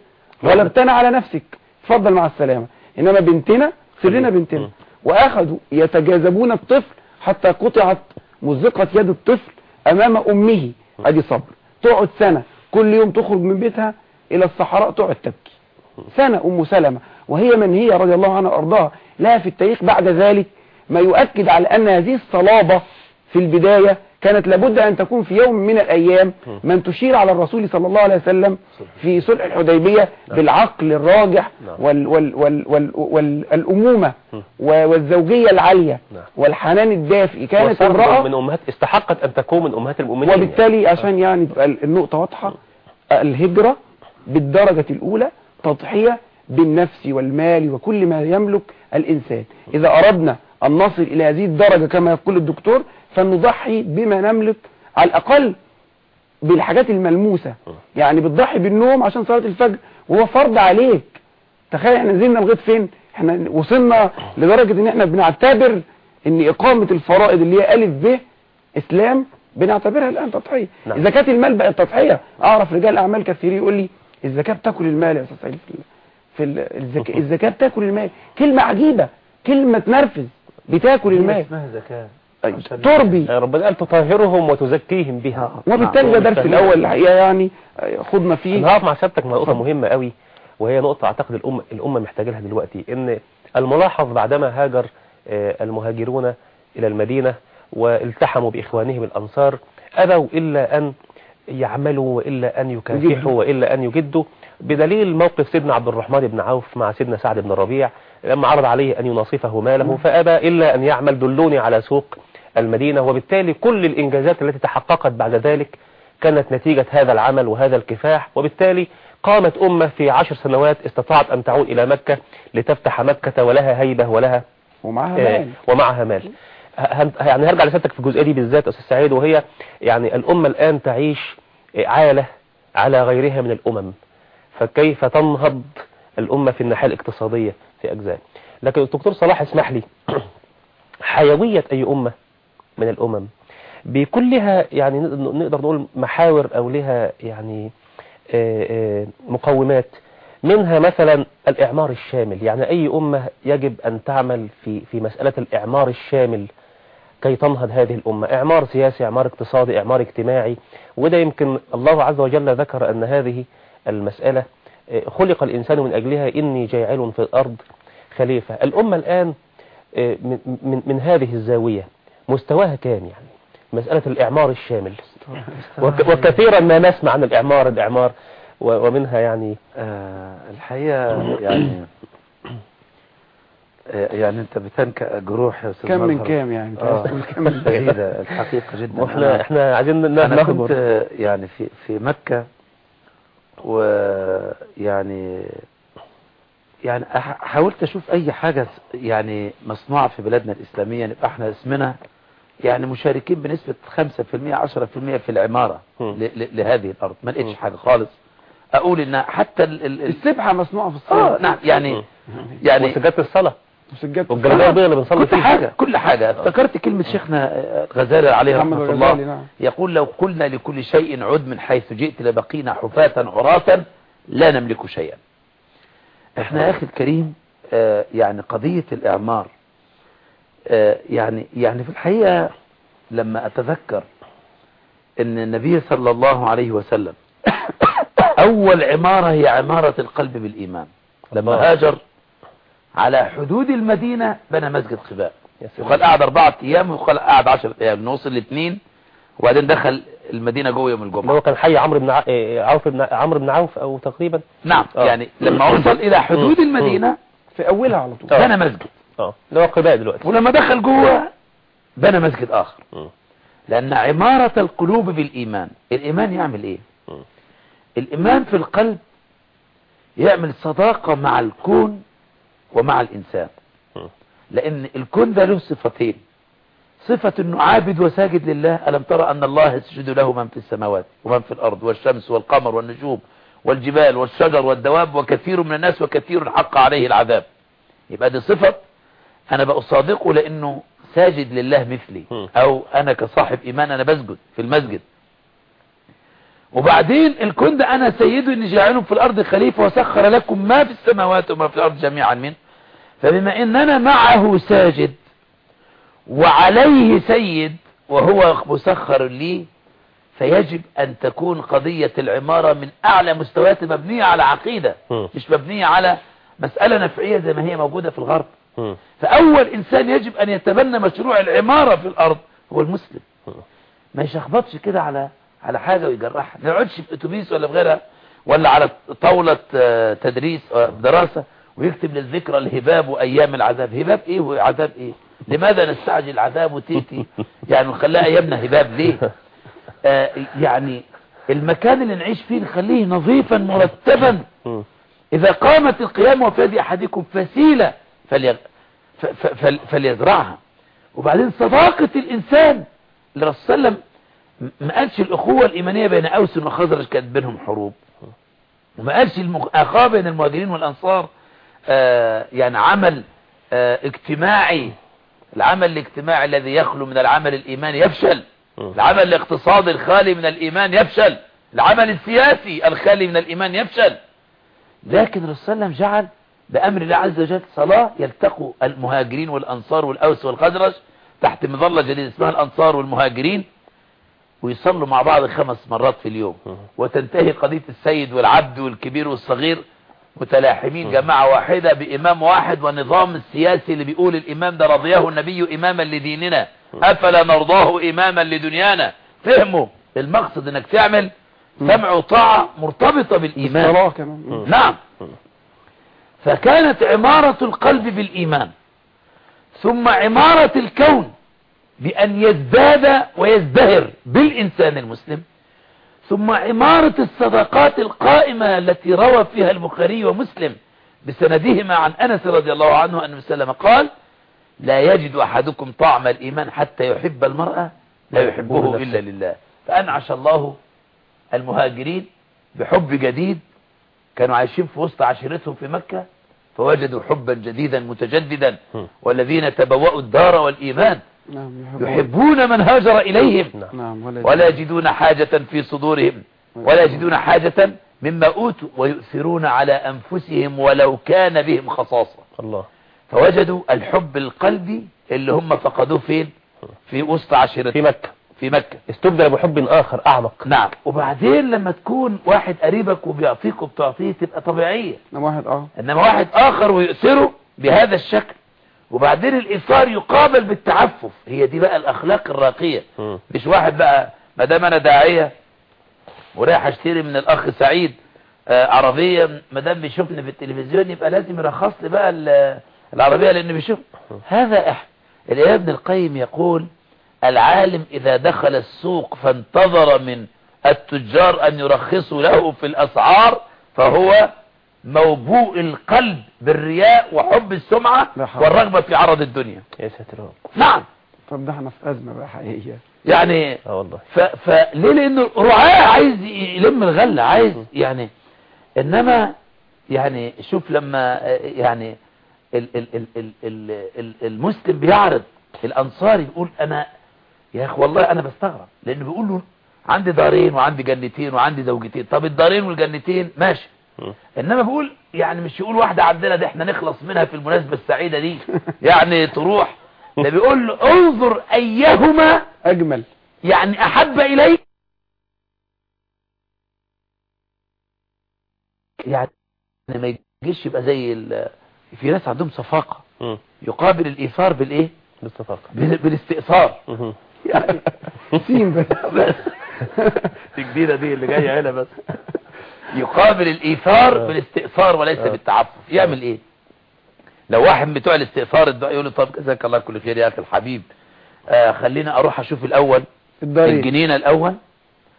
غلبتنا على نفسك. اتفضل مع السلامة. إنما بنتنا سرنا بنتنا. وأخذوا يتجاذبون الطفل حتى قطعت مزقة يد الطفل أمام أمه. أدي صبر. تقعد سنة. كل يوم تخرج من بيتها إلى الصحراء تقعد تبكي. سنة أم سلمة. وهي من هي رضي الله عنها وأرضاها. لها في التاريخ بعد ذلك ما يؤكد على أن هذه الصلابة في البداية كانت لابد أن تكون في يوم من الأيام من تشير على الرسول صلى الله عليه وسلم في صلح الحديبية بالعقل الراجح
نعم.
وال وال وال وال والأمومة والزوجية العالية
نعم.
والحنان الدافئ. كانت امرأة
من أمهات استحقت أن تكون من أمهات المؤمنين.
وبالتالي عشان يعني النقطة واضحة الهجرة بالدرجة الأولى تضحية بالنفس والمال وكل ما يملك الإنسان. إذا أردنا أن نصل إلى هذه الدرجة كما يقول الدكتور فنضحي بما نملك على الأقل بالحاجات الملموسة. يعني بتضحي بالنوم عشان صلاة الفجر وهو فرض عليك. تخيل إحنا نزلنا لغايه فين؟ إحنا وصلنا لدرجة إن إحنا بنعتبر إن إقامة الفرائض اللي هي ألف ب إسلام بنعتبرها الآن تضحية.
نعم.
زكاة المال بقت تضحية. أعرف رجال أعمال كثيرين يقول لي الزكاة بتاكل المال يا أستاذ سعيد. في ال- في ال- الزكاة الزكاة بتاكل المال. كلمة عجيبة. كلمة تنرفز. بتاكل المال.
اسمها زكاة.
تربي.
آه، ربنا قال تطهرهم وتزكيهم بها.
وبالتالي ده درس الأول الحقيقة يعني آه، خضنا فيه.
أنا هقف مع سيادتك مع نقطة مهمة قوي وهي نقطة أعتقد الأمة الأمة محتاجة لها دلوقتي إن الملاحظ بعدما هاجر آه، المهاجرون إلى المدينة والتحموا بإخوانهم الأنصار أبوا إلا أن يعملوا وإلا أن يكافحوا. وإلا أن يجدوا. بدليل موقف سيدنا عبد الرحمن بن عوف مع سيدنا سعد بن الربيع لما عرض عليه أن يناصفه ماله فأبى إلا أن يعمل دلوني على سوق المدينة وبالتالي كل الإنجازات التي تحققت بعد ذلك كانت نتيجة هذا العمل وهذا الكفاح. وبالتالي قامت أمة في عشر سنوات استطاعت أن تعود إلى مكة لتفتح مكة ولها هيبة ولها
ومعاها
آه،
مال.
ومعها مال. يعني هرجع لسيادتك في الجزئية دي بالذات أستاذ سعيد وهي يعني الأمة الآن تعيش عالة على غيرها من الأمم. فكيف تنهض الأمة في الناحية الاقتصادية في أجزاء؟ لكن الدكتور صلاح اسمح لي. حيوية أي أمة من الأمم. بيكون لها يعني نقدر نقول محاور أو لها يعني آه، آه، مقومات. منها مثلا الإعمار الشامل. يعني أي أمة يجب أن تعمل في في مسألة الإعمار الشامل كي تنهض هذه الأمة. إعمار سياسي إعمار اقتصادي إعمار اجتماعي. وده يمكن الله عز وجل ذكر أن هذه المسألة آه، خلق الإنسان من أجلها إني جاعل في الأرض خليفة. الأمة الآن من, من, من هذه الزاوية. مستواها كام يعني. مسألة الإعمار الشامل. وك وكثيرا ما نسمع عن الإعمار الإعمار ومنها يعني
آه الحقيقة يعني آه يعني أنت بتنكأ جروح يا أستاذ
كم من. كام يعني؟
آه.
كم من كام؟
بعيدة الحقيقة جدا.
وإحنا
أنا-
إحنا عايزين
أنا كنت يعني في في مكة ويعني يعني أح- حاولت أشوف أي حاجة يعني مصنوعة في بلادنا الإسلامية نبقى إحنا اسمنا يعني مشاركين بنسبة 5% 10% في العمارة لهذه الأرض. ما. لقيتش حاجة خالص. أقول إن حتى ال ال ال
السبحة مصنوعة في
آه
الصلاة
نعم يعني. يعني
وسجادة الصلاة. والجلابية البيضاء اللي بنصلي
كل
فيها.
حاجة كل حاجة. افتكرت كلمة شيخنا آه، الغزالي عليه رحمة الله.
نعم.
يقول لو قلنا لكل شيء عد من حيث جئت لبقينا حفاة عراة لا نملك شيئا. إحنا يا أخي الكريم آه، يعني قضية الإعمار آه، يعني يعني في الحقيقة لما أتذكر إن النبي صلى الله عليه وسلم أول عمارة هي عمارة القلب بالإيمان لما. هاجر على حدود المدينة بنى مسجد قباء
يا سلام.
وقال قعد أربعة أيام وقال قعد عشر أيام نوصل لاثنين وبعدين دخل المدينة جوه يوم الجمعة
هو كان حي عمرو بن ع- إيه، عوف بن عمرو بن عوف أو تقريبا
نعم
آه.
يعني لما وصل إلى حدود. المدينة
في أولها على طول
آه.
بنى مسجد
آه. اللي هو قباء دلوقتي.
ولما دخل جوه بنى مسجد آخر.
مم.
لأن عمارة القلوب بالإيمان الإيمان يعمل إيه؟
مم.
الإيمان في القلب يعمل صداقة مع الكون ومع الإنسان.
مم.
لأن الكون ده له صفتين. صفة أنه عابد وساجد لله. ألم ترى أن الله يسجد له من في السماوات ومن في الأرض والشمس والقمر والنجوم والجبال والشجر والدواب وكثير من الناس وكثير حق عليه العذاب. يبقى دي صفة أنا بأصادقه لأنه ساجد لله مثلي. أو أنا كصاحب إيمان أنا بسجد في المسجد وبعدين الكون ده أنا سيده إني جاعله في الأرض خليفة وسخر لكم ما في السماوات وما في الأرض جميعا منه فبما إن أنا معه ساجد وعليه سيد وهو مسخر لي فيجب أن تكون قضية العمارة من أعلى مستويات مبنية على عقيدة. مش مبنية على مسألة نفعية زي ما هي موجودة في الغرب. فأول إنسان يجب أن يتبنى مشروع العمارة في الأرض هو المسلم. ما يشخبطش كده على على حاجة ويجرحها. ما يقعدش في أتوبيس ولا في غيرها ولا على طاولة آه، تدريس آه، دراسة ويكتب للذكرى الهباب وأيام العذاب. هباب إيه وعذاب إيه؟ لماذا نستعجل العذاب وتيتي؟ يعني نخليها أيامنا هباب ليه؟ آه يعني المكان اللي نعيش فيه نخليه نظيفا مرتبا. إذا قامت القيامة يد أحدكم فسيلة فليغ... ف... ف... فل... فليزرعها. وبعدين صداقة الإنسان اللي الرسول صلى الله عليه وسلم ما قالش الأخوة الإيمانية بين أوس وخزرج كانت بينهم حروب. وما قالش الأخاء بين المهاجرين والأنصار آه يعني عمل آه اجتماعي. العمل الاجتماعي الذي يخلو من العمل الإيماني يفشل. العمل الاقتصادي الخالي من الإيمان يفشل. العمل السياسي الخالي من الإيمان يفشل. لكن الرسول صلى الله عليه وسلم جعل بأمر الله عز وجل صلاة يلتقوا المهاجرين والأنصار والأوس والخزرج تحت مظلة جديدة اسمها الأنصار والمهاجرين ويصلوا مع بعض خمس مرات في اليوم. وتنتهي قضية السيد والعبد والكبير والصغير متلاحمين جماعة واحدة بإمام واحد والنظام السياسي اللي بيقول الإمام ده رضيه النبي إماما لديننا. أفلا نرضاه إماما لدنيانا؟ فهموا المقصد إنك تعمل سمع وطاعة مرتبطة بالإيمان. نعم. فكانت عمارة القلب بالإيمان ثم عمارة الكون بأن يزداد ويزدهر بالإنسان المسلم ثم عمارة الصدقات القائمة التي روى فيها البخاري ومسلم بسندهما عن أنس رضي الله عنه أن وسلم قال لا يجد أحدكم طعم الإيمان حتى يحب المرأة لا يحبه إلا لله. فأنعش الله المهاجرين بحب جديد كانوا عايشين في وسط عشيرتهم في مكة فوجدوا حبا جديدا متجددا. والذين تبوأوا الدار والإيمان
نعم يحبون.
من هاجر إليهم
نعم.
نعم ولا
ولا يجدون حاجة في صدورهم ولا يجدون حاجة مما أوتوا ويؤثرون على أنفسهم ولو كان بهم خصاصة.
الله.
فوجدوا الحب القلبي اللي هم فقدوه فين؟ في وسط عشيرتهم.
في مكة.
في مكة.
استبدل بحب آخر أعمق.
نعم. وبعدين لما تكون واحد قريبك وبيعطيك وبتعطيه تبقى طبيعية.
نعم واحد آه.
إنما واحد آخر ويؤثره بهذا الشكل. وبعدين الايثار يقابل بالتعفف. هي دي بقى الأخلاق الراقية. مش واحد بقى ما دام أنا داعية ورايح أشتري من الأخ سعيد آه، عربية ما دام بيشوفني في التلفزيون يبقى لازم يرخص لي بقى ال- العربية لأن بيشوف. هذا احد الإمام ابن القيم يقول العالم إذا دخل السوق فانتظر من التجار أن يرخصوا له في الأسعار فهو موبوء القلب بالرياء وحب السمعة. والرغبة في عرض الدنيا
يا ساتر.
نعم
طب ده إحنا في أزمة بقى حقيقية
يعني
آه والله.
فليه لأنه رعاة عايز يلم الغلة عايز يعني إنما يعني شوف لما يعني ال... ال... ال... ال... ال... ال- المسلم بيعرض الانصاري بيقول أنا يا أخي والله أنا بستغرب لأنه بيقول له عندي دارين وعندي جنتين وعندي زوجتين طب الدارين والجنتين ماشي. إنما بيقول يعني مش يقول واحدة عندنا دي إحنا نخلص منها في المناسبة السعيدة دي يعني تروح ده بيقول له انظر أيهما
أجمل
يعني أحب إليك يعني ما يجيش يبقى زي. في ناس عندهم صفاقة. يقابل الإيثار بالإيه
بالصفاقة
بال- بالاستئثار. يعني
سين بس.
دي جديدة دي اللي جاية هنا بس. يقابل الإيثار
آه.
بالاستئثار وليس
آه.
بالتعفف. يعمل إيه؟ لو واحد بتوع الاستئثار الدعاء يقول له طب جزاك الله كل خير يا أخي الحبيب. آه خليني أروح أشوف الأول
الدارين
الجنينة الأول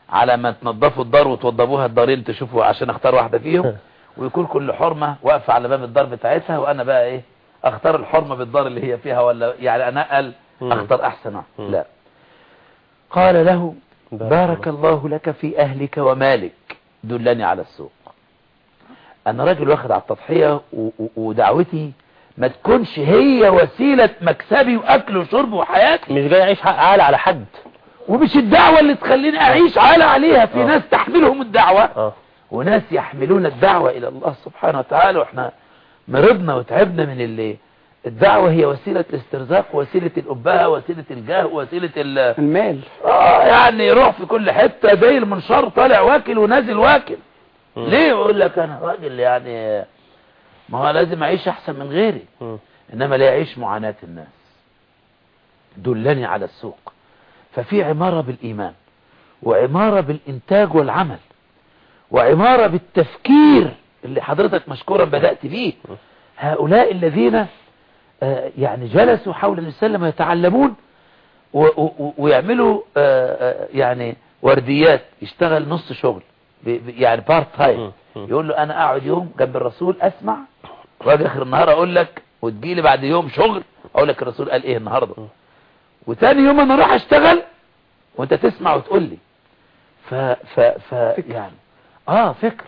على ما تنظفوا الدار وتوضبوها الدارين تشوفوا عشان أختار واحدة فيهم. ويكون كل حرمة واقفة على باب الدار بتاعتها وأنا بقى إيه؟ أختار الحرمة بالدار اللي هي فيها ولا يعني أنقل
مم.
أختار أحسن واحد. لا. قال له
بارك
الله لك في أهلك ومالك. دلني على السوق. أنا راجل واخد على التضحية ودعوتي ما تكونش هي وسيلة مكسبي وأكل وشرب وحياتي
مش جاي اعيش حق عالي على حد.
ومش الدعوة اللي تخليني أعيش عالة عليها. في
آه.
ناس تحملهم الدعوة.
آه.
وناس يحملون الدعوة إلى الله سبحانه وتعالى. وإحنا مرضنا وتعبنا من اللي الدعوة هي وسيلة الاسترزاق وسيلة الأبهة وسيلة الجاه وسيلة ال
المال.
آه يعني يروح في كل حتة زي المنشار طالع واكل ونازل واكل.
مم.
ليه يقول لك أنا راجل يعني ما هو لازم أعيش أحسن من غيري؟
مم.
إنما لا يعيش معاناة الناس. دلني على السوق. ففي عمارة بالإيمان وعمارة بالإنتاج والعمل وعمارة بالتفكير اللي حضرتك مشكورا بدأت فيه هؤلاء الذين يعني جلسوا حول النبي صلى الله عليه وسلم يتعلمون ويعملوا آه، آه، يعني ورديات يشتغل نص شغل يعني
part time.
يقول له أنا أقعد يوم جنب الرسول أسمع وأجي آخر النهار أقول لك وتجي لي بعد يوم شغل أقول لك الرسول قال إيه النهارده. وتاني يوم أنا أروح أشتغل وأنت تسمع وتقول لي. ف ف ف يعني آه فكر.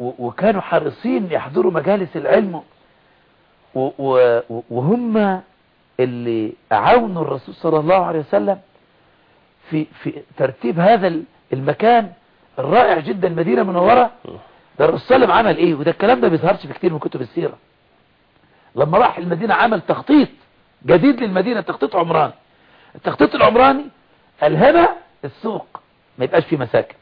وكانوا حريصين يحضروا مجالس العلم. وهم اللي أعاونوا الرسول صلى الله عليه وسلم في في ترتيب هذا المكان الرائع جدا المدينة المنورة. ده الرسول وسلم عمل إيه؟ وده الكلام ده بيظهرش في كتير من كتب السيرة. لما راح المدينة عمل تخطيط جديد للمدينة تخطيط عمراني. التخطيط العمراني الهنا السوق. ما يبقاش فيه مساكن.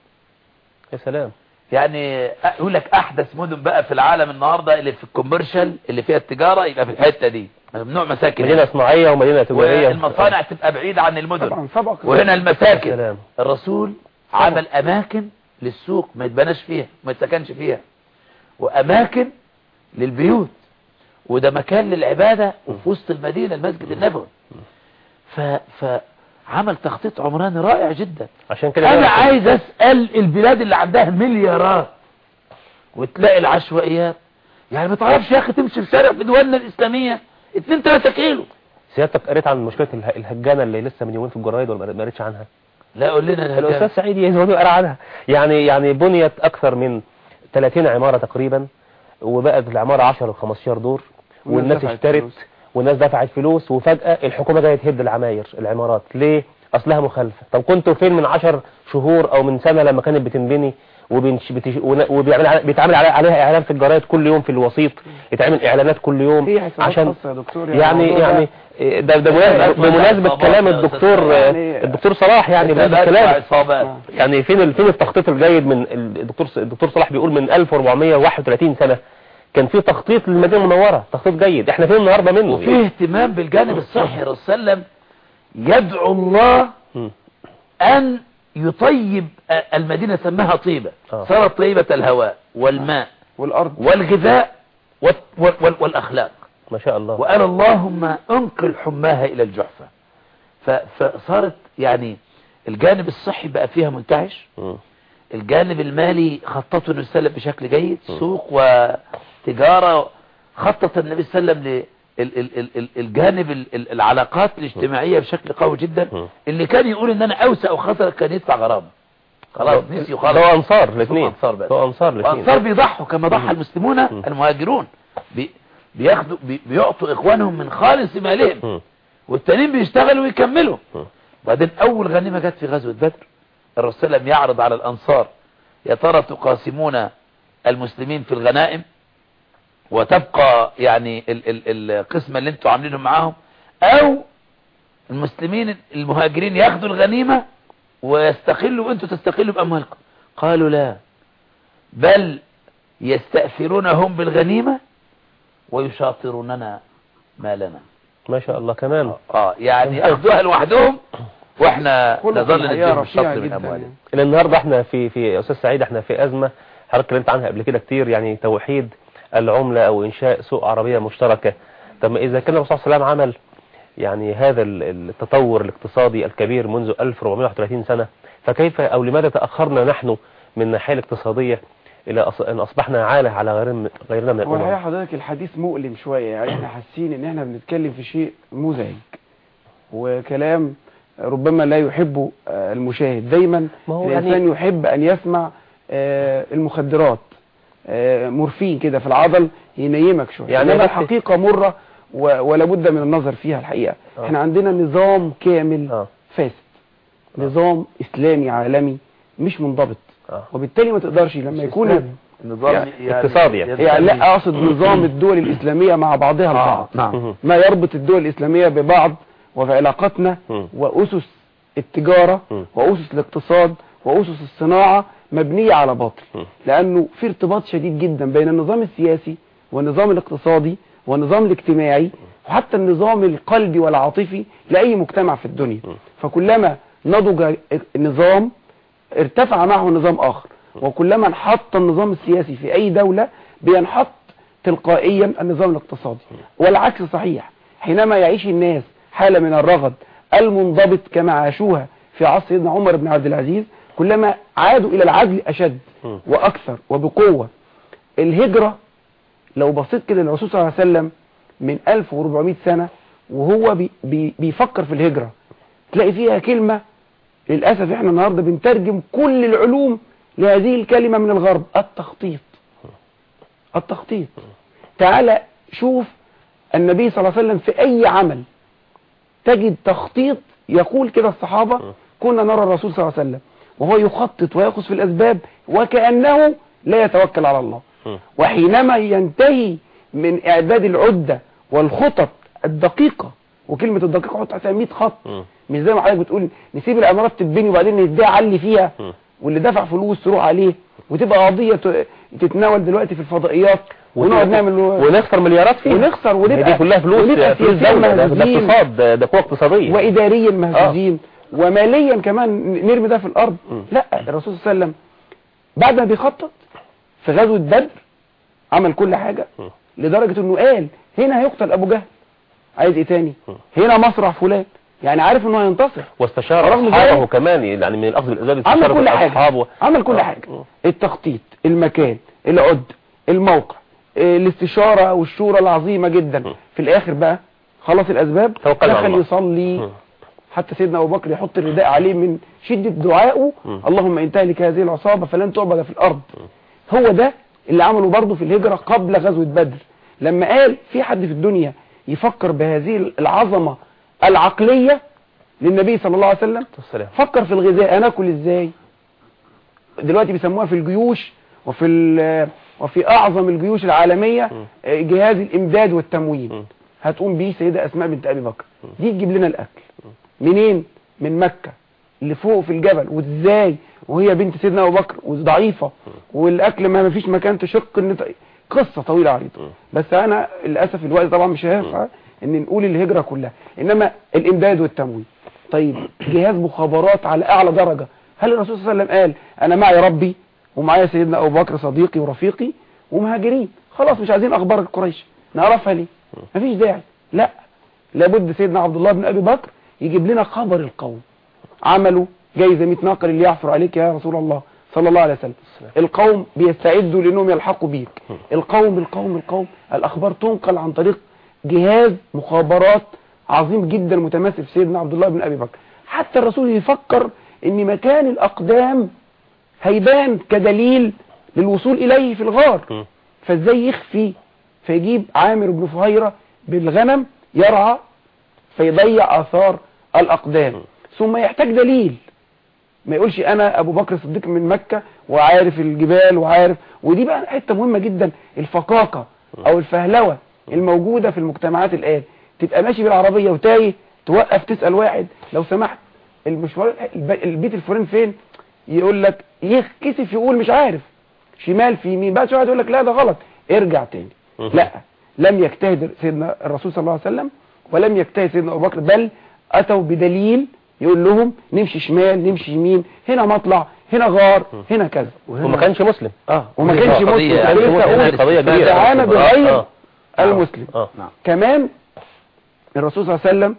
يا سلام.
يعني يقول لك أحدث مدن بقى في العالم النهاردة اللي في الكوميرشال اللي فيها التجارة يبقى في الحتة دي. ممنوع مساكن
مدينة صناعية ومدينة تجارية.
والمصانع تبقى بعيدة عن المدن.
طبعا سبق
وهنا المساكن. الرسول عمل أماكن للسوق ما يتبناش فيها ما يتسكنش فيها. وأماكن للبيوت. وده مكان للعبادة وفي وسط المدينة المسجد النبوي. ف فعمل تخطيط عمراني رائع جدا.
عشان كده أنا
عايز أسأل البلاد اللي عندها مليارات وتلاقي العشوائيات. يعني ما تعرفش يا أخي تمشي في شارع في دولنا الإسلامية؟ 2 3 كيلو.
سيادتك قريت عن مشكلة اله- الهجانة اللي لسه من يومين في الجرايد ولا ما قريتش عنها؟
لا قول لنا
الأستاذ
الهجان.
سعيد يزوني قرأ عنها. يعني يعني بنيت أكثر من 30 عمارة تقريبا وبقت العمارة 10 و15 دور
والناس
اشترت. والناس دفعت فلوس وفجأة الحكومة جاية تهد العماير العمارات. ليه؟ أصلها مخالفة. طب كنتوا فين من 10 شهور أو من سنة لما كانت بتنبني وبنش بتش... وبيعمل علي... بيتعمل علي... عليها إعلان في الجرايد كل يوم في الوسيط يتعمل إعلانات كل يوم عشان
خاصة يا دكتور
يعني يعني إيه، ده ده مناسبة- بمناسبة
عصابات
كلام الدكتور
يعني-
الدكتور صلاح يعني
عصابات
كلام يعني فين فين التخطيط الجيد من الدكتور الدكتور صلاح بيقول من 1431 سنة. كان في تخطيط للمدينة المنورة تخطيط جيد إحنا فين النهارده منه؟
وفيه اهتمام بالجانب الصحي الرسول صلى الله عليه وسلم يدعو الله. أن يطيب المدينة سماها طيبة.
آه.
صارت طيبة الهواء والماء
والأرض.
والغذاء وال- وال- والأخلاق.
ما شاء الله.
وقال اللهم أنقل حماها إلى الجحفة. فصارت يعني الجانب الصحي بقى فيها منتعش. الجانب المالي خططه النبي صلى وسلم بشكل جيد. سوق وتجارة خطط النبي صلى الله عليه وسلم ال- ال- ال- ال- الجانب ال- ال- العلاقات الاجتماعية بشكل قوي جدا. اللي كان يقول إن أنا أوسع وخطر كان يدفع غرامة خلاص نسيوا خلاص
ده أنصار الاثنين.
أنصار بس.
ده أنصار الاثنين.
وأنصار بيضحوا كما ضحى المسلمون. المهاجرون. بي بياخدوا بي بيعطوا إخوانهم من خالص مالهم. والتانيين بيشتغلوا ويكملوا.
مم.
بعدين أول غنيمة جت في غزوة بدر. الرسول صلى الله عليه وسلم يعرض على الأنصار. يا ترى تقاسمون المسلمين في الغنائم؟ وتبقى يعني ال ال القسمة اللي أنتوا عاملينهم معاهم أو المسلمين المهاجرين ياخدوا الغنيمة ويستقلوا وانتوا تستقلوا بأموالكم. قالوا لا بل يستأثرونهم بالغنيمة ويشاطروننا مالنا.
ما شاء الله كمان.
آه يعني أخذوها لوحدهم
وإحنا
نظل نديهم الشطر من
جداً. أموالهم.
إلى النهاردة إحنا في في يا أستاذ سعيد إحنا في أزمة. حضرتك اتكلمت عنها قبل كده كتير يعني توحيد. العملة أو إنشاء سوق عربية مشتركة. طب ما إذا كان الرسول صلى الله عليه وسلم عمل يعني هذا ال- التطور الاقتصادي الكبير منذ 1431 سنة فكيف أو لماذا تأخرنا نحن من الناحية الاقتصادية إلى أص- أن أصبحنا عالة على غيرنا غيرنا من
الحقيقة
الأمم
حضرتك الحديث مؤلم شوية. يعني إحنا حاسين إن إحنا بنتكلم في شيء مزعج وكلام ربما لا يحبه آه، المشاهد. دايما الإنسان
يعني
يحب أن يسمع آه، المخدرات. مورفين كده في العضل ينيمك شوية
يعني
يعني الحقيقة مرة و- ولا بد من النظر فيها الحقيقة
آه.
إحنا عندنا نظام كامل
آه
فاسد نظام إسلامي عالمي مش منضبط
آه
وبالتالي ما تقدرش لما يكون
نظام
يعني
اقتصادي يعني.
يعني لا أقصد نظام الدول الإسلامية مع بعضها البعض
نعم.
ما يربط الدول الإسلامية ببعض وفي علاقاتنا. وأسس
التجارة.
وأسس الاقتصاد وأسس الصناعة مبنية على باطل.
مم.
لأنه في ارتباط شديد جدا بين النظام السياسي والنظام الاقتصادي والنظام الاجتماعي وحتى النظام القلبي والعاطفي لأي مجتمع في الدنيا. فكلما نضج نظام ارتفع معه نظام آخر. وكلما انحط النظام السياسي في أي دولة بينحط تلقائيا النظام الاقتصادي. والعكس صحيح. حينما يعيش الناس حالة من الرغد المنضبط كما عاشوها في عصر سيدنا عمر بن عبد العزيز كلما عادوا إلى العدل أشد. وأكثر وبقوة. الهجرة لو بصيت كده للرسول صلى الله عليه وسلم من 1400 سنة وهو بي بي بيفكر في الهجرة تلاقي فيها كلمة للأسف إحنا النهاردة بنترجم كل العلوم لهذه الكلمة من الغرب التخطيط. التخطيط. تعالى شوف النبي صلى الله عليه وسلم في أي عمل. تجد تخطيط يقول كده الصحابة كنا نرى الرسول صلى الله عليه وسلم. وهو يخطط ويأخذ في الأسباب وكأنه لا يتوكل على الله. وحينما ينتهي من إعداد العدة والخطط الدقيقة وكلمة الدقيقة حط عليها 100 خط. مش زي ما حضرتك بتقول نسيب العمارات تتبني وبعدين نديها علي فيها. واللي دفع فلوس تروح عليه وتبقى قضية تتناول دلوقتي في الفضائيات ونقعد نعمل
ونخسر مليارات فيها.
ونخسر ونبقى
دي كلها فلوس
ونبقى
فلوس ده, اقتصاد ده, قوة اقتصادية.
وإداريا مهزوزين. وماليا كمان نرمي ده في الأرض. لا الرسول صلى الله عليه وسلم بعد ما بيخطط في غزوة بدر عمل كل حاجة. لدرجة إنه قال هنا هيقتل أبو جهل عايز إيه تاني. هنا مصرع فلان يعني عارف إنه هينتصر
واستشار
أصحابه
كمان يعني من الأخذ بالاسباب
عمل كل حاجة عمل كل
آه.
حاجة التخطيط المكان العد الموقع إيه، الاستشارة والشورى العظيمة جدا. في الآخر بقى خلص
الأسباب
دخل. يصلي. حتى سيدنا أبو بكر يحط الرداء عليه من شدة دعائه
م.
اللهم ان تهلك هذه العصابة فلن تعبد في الأرض. هو ده اللي عمله برضه في الهجرة قبل غزوة بدر. لما قال في حد في الدنيا يفكر بهذه العظمة العقلية للنبي صلى الله عليه وسلم؟
والسلام.
فكر في الغذاء أنا آكل إزاي؟ دلوقتي بيسموها في الجيوش وفي وفي أعظم الجيوش العالمية
م.
جهاز الإمداد والتموين
م.
هتقوم بيه سيدة أسماء بنت أبي بكر. دي تجيب لنا الأكل. منين؟ من مكة. اللي فوق في الجبل. وإزاي؟ وهي بنت سيدنا أبو بكر وضعيفة. والأكل ما فيش مكان تشق إن ت- قصة طويلة عريضة بس أنا للأسف الوقت طبعا مش هينفع إن نقول الهجرة كلها. إنما الإمداد والتموين طيب جهاز مخابرات على أعلى درجة. هل الرسول صلى الله عليه وسلم قال أنا معي ربي ومعايا سيدنا أبو بكر صديقي ورفيقي ومهاجرين خلاص مش عايزين أخبار قريش نعرفها ليه؟ مفيش داعي. لا. لابد سيدنا عبد الله بن أبي بكر يجيب لنا خبر القوم. عملوا جايزة 100 ناقه اللي يعثر عليك يا رسول الله صلى الله عليه وسلم. القوم بيستعدوا لانهم يلحقوا بيك. القوم القوم القوم. الأخبار تنقل عن طريق جهاز مخابرات عظيم جدا متمثل في سيدنا عبد الله بن أبي بكر. حتى الرسول يفكر إن مكان الأقدام هيبان كدليل للوصول إليه في الغار. فإزاي يخفي؟ فيجيب عامر بن فهيرة بالغنم يرعى فيضيع آثار الأقدام. ثم يحتاج دليل. ما يقولش أنا أبو بكر الصديق من مكة وعارف الجبال وعارف ودي بقى حتة مهمة جدا الفقاقة أو الفهلوة الموجودة في المجتمعات الآن. تبقى ماشي بالعربية وتايه توقف تسأل واحد لو سمحت المشوار الب- البيت الفلاني فين؟ يقول لك يكسف يقول مش عارف. شمال في يمين بقى شوية يقول لك لا ده غلط. ارجع تاني. لا لم يجتهد سيدنا الرسول صلى الله عليه وسلم ولم يجتهد سيدنا أبو بكر بل أتوا بدليل يقول لهم نمشي شمال نمشي يمين هنا مطلع هنا غار هنا كذا.
وما كانش مسلم.
آه وما كانش مسلم.
قضية
كبيرة.
استعان
آه،
بغير
آه.
المسلم.
آه.
نعم.
كمان الرسول صلى الله عليه وسلم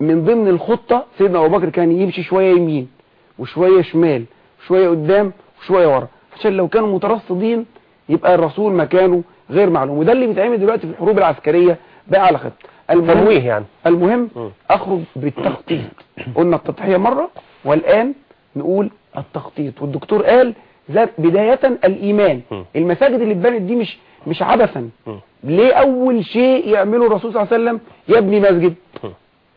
من ضمن الخطة سيدنا أبو بكر كان يمشي شوية يمين وشوية شمال وشوية قدام وشوية ورا. عشان لو كانوا مترصدين يبقى الرسول مكانه غير معلوم. وده اللي بيتعمل دلوقتي في الحروب العسكرية بقى على خط المهم,
تمويه يعني.
المهم
م.
أخرج بالتخطيط. قلنا التضحية مرة والآن نقول التخطيط. والدكتور قال الإيمان.
م.
المساجد اللي اتبنت دي مش مش عبثا. ليه أول شيء يعمله الرسول صلى الله عليه وسلم؟ يبني مسجد.
م.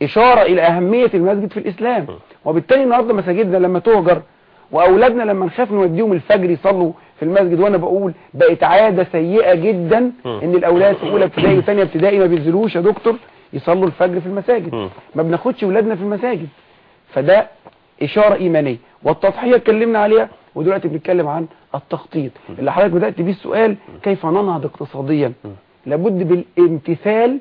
إشارة إلى أهمية المسجد في الإسلام. وبالتالي النهاردة مساجدنا لما تهجر وأولادنا لما نخاف نوديهم الفجر يصلوا في المسجد وأنا بقول بقت عادة سيئة جدا
م.
إن الأولاد في أولى ابتدائي وثانية ابتدائي ما بينزلوش يا دكتور يصلوا الفجر في المساجد. ما بناخدش ولادنا في المساجد. فده إشارة إيمانية. والتضحية اتكلمنا عليها ودلوقتي بنتكلم عن التخطيط. اللي حضرتك بدأت بيه السؤال كيف ننهض اقتصاديا؟ لابد بالامتثال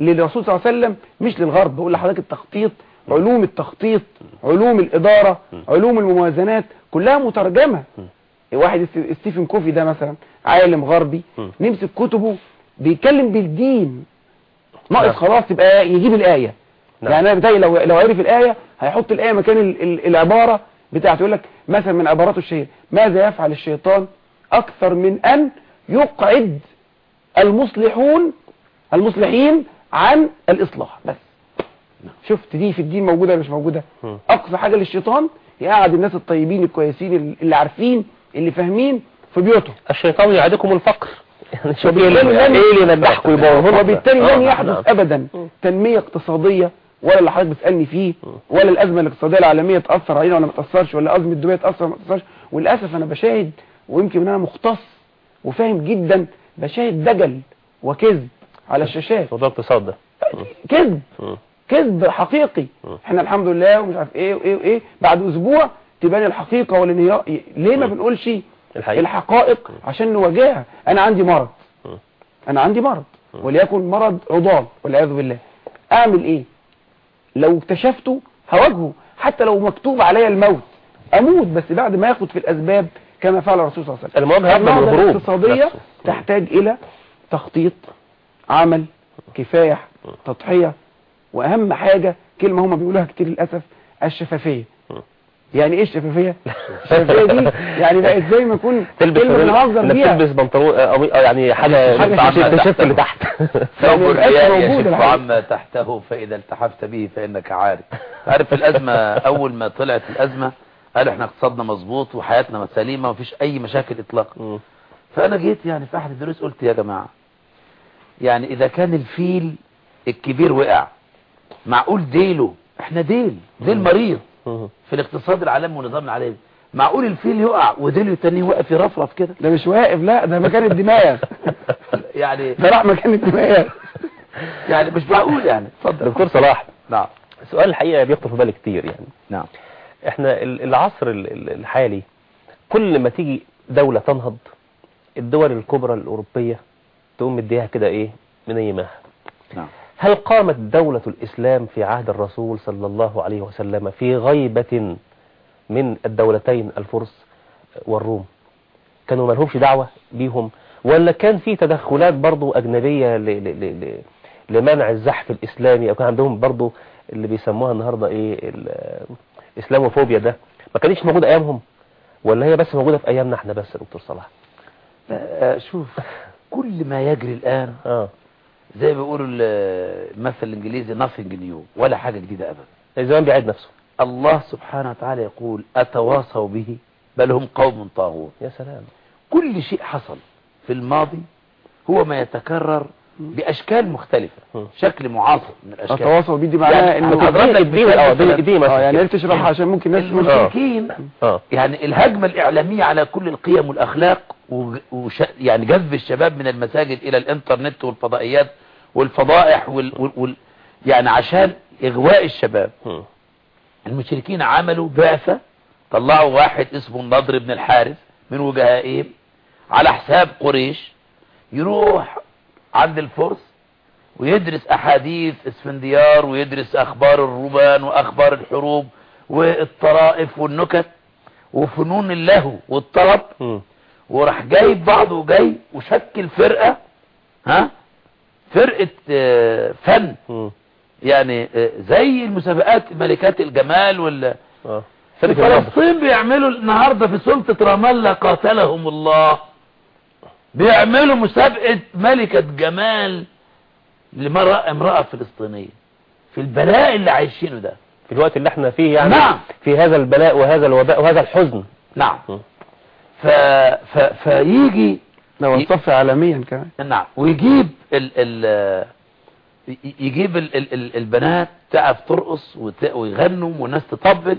للرسول صلى الله عليه وسلم مش للغرب. بقول لحضرتك التخطيط علوم التخطيط علوم الإدارة علوم الموازنات كلها مترجمة. واحد ستيفن كوفي ده مثلا عالم غربي. نمسك كتبه بيتكلم بالدين
نعم.
ناقص خلاص تبقى يجيب الآية
نعم.
يعني أنا بتاعي لو لو عرف الآية هيحط الآية مكان ال- ال- العبارة بتاعته يقول لك مثلا من عباراته الشهيرة ماذا يفعل الشيطان أكثر من أن يقعد المصلحون المصلحين عن الإصلاح بس شفت دي في الدين موجودة ولا مش موجودة. أقصى حاجة للشيطان يقعد الناس الطيبين الكويسين اللي عارفين اللي فاهمين في بيوتهم.
الشيطان يعدكم الفقر. يعني شوف إيه
وبالتالي
اللي ينجحكم يبوظوا
وبالتالي
آه،
لن
نعم،
يحدث
نعم.
ابدا. تنمية اقتصادية ولا اللي حضرتك بتسألني فيه ولا الأزمة الاقتصادية العالمية تأثر علينا ولا ما تأثرش ولا ازمة دبي تأثر ولا ما تأثرش. وللأسف أنا بشاهد ويمكن ان أنا مختص وفاهم جدا بشاهد دجل وكذب على الشاشات.
موضوع الاقتصاد ده
كذب. كذب حقيقي. إحنا الحمد لله ومش عارف إيه وإيه وإيه. بعد أسبوع تبان الحقيقة والانهيار. ليه ما بنقولش
الحقيقة.
الحقائق؟ عشان نواجهها. أنا عندي مرض. أنا عندي مرض. وليكن مرض عضال والعياذ بالله. أعمل إيه؟ لو اكتشفته هواجهه. حتى لو مكتوب عليا الموت. أموت. بس بعد ما ياخد في الأسباب كما فعل الرسول صلى الله عليه وسلم.
قبل الهروب
الاقتصادية
نفسه.
تحتاج إلى تخطيط عمل كفاية تضحية. وأهم حاجة كلمة هما بيقولوها كتير للأسف الشفافية. يعني إيه الشفافية الشفافية دي؟ يعني بقت زي ما يكون
تلبس
بنهزر
انك
بيها.
تلبس بنطلون آه، آه، يعني تشف-
تحت.
اللي تحت.
يعني
ثوب يشف. عما تحته فإذا التحفت به فإنك عارف. عارف الأزمة؟ أول ما طلعت الأزمة قالوا إحنا اقتصادنا مظبوط وحياتنا سليمة ومفيش أي مشاكل إطلاقا.
مم.
فأنا جيت يعني في أحد الدروس قلت يا جماعة يعني إذا كان الفيل الكبير وقع معقول ديله؟ إحنا ديل ديل مريض. في الاقتصاد العالمي والنظام العالمي. معقول الفيل يقع وديله التاني واقف يرفرف كده؟
ده مش واقف لا ده مكان الدماغ.
يعني
ده راح مكان الدماغ.
يعني مش معقول يعني. اتفضل.
دكتور صلاح.
نعم.
سؤال الحقيقة بيخطر في بالي كتير يعني.
نعم.
إحنا ال- العصر ال- ال- الحالي كل ما تيجي دولة تنهض الدول الكبرى الأوروبية تقوم مديها كده إيه؟ منيماها
نعم.
هل قامت دولة الإسلام في عهد الرسول صلى الله عليه وسلم في غيبة من الدولتين الفرس والروم؟ كانوا مالهمش دعوة بيهم ولا كان في تدخلات برضو أجنبية ل ل ل ل لمنع الزحف الإسلامي؟ أو كان عندهم برضو اللي بيسموها النهاردة إيه؟ ال- الإسلاموفوبيا ده. ما كانتش موجودة أيامهم؟ ولا هي بس موجودة في أيامنا إحنا بس يا دكتور صلاح؟
آه، شوف كل ما يجري الآن
آه.
زي بيقولوا ال- المثل الإنجليزي nothing new ولا حاجة جديدة أبدا.
الزمان بيعيد نفسه.
الله سبحانه وتعالى يقول أتواصوا به؟ بل هم قوم طاغون
يا سلام.
كل شيء حصل في الماضي هو ما يتكرر بأشكال مختلفة
م.
شكل معاصر من الأشكال.
التواصل بيه دي معناها
يعني
إنه
حضرتك
اديني
آه
مثلا
يعني
كده.
ليه تشرحها عشان ممكن الناس
المشركين
آه.
يعني الهجمة الإعلامية على كل القيم والأخلاق وج- وش يعني جذب الشباب من المساجد إلى الإنترنت والفضائيات والفضائح وال, وال, وال يعني عشان إغواء الشباب. المشركين عملوا بعثة طلعوا واحد اسمه النضر بن الحارث من وجهائهم على حساب قريش يروح عند الفرس ويدرس أحاديث اسفنديار ويدرس أخبار الرومان وأخبار الحروب والطرائف والنكت وفنون اللهو والطرب. وراح جايب بعضه وجاي وشكل فرقة ها فرقة آه، فن. يعني آه، زي المسابقات ملكات الجمال وال
النهضة.
فلسطين بيعملوا النهاردة في سلطة رام الله قاتلهم الله بيعملوا مسابقة ملكة جمال لمرأة امرأة فلسطينية في البلاء اللي عايشينه ده
في الوقت اللي إحنا فيه يعني
نعم.
في هذا البلاء وهذا الوباء وهذا الحزن
نعم. ف... ف... فيجي
ده وصف عالميا كمان.
نعم. ويجيب ال ال يجيب ال ال ال البنات تعرف ترقص وت- ويغنوا والناس تطبل.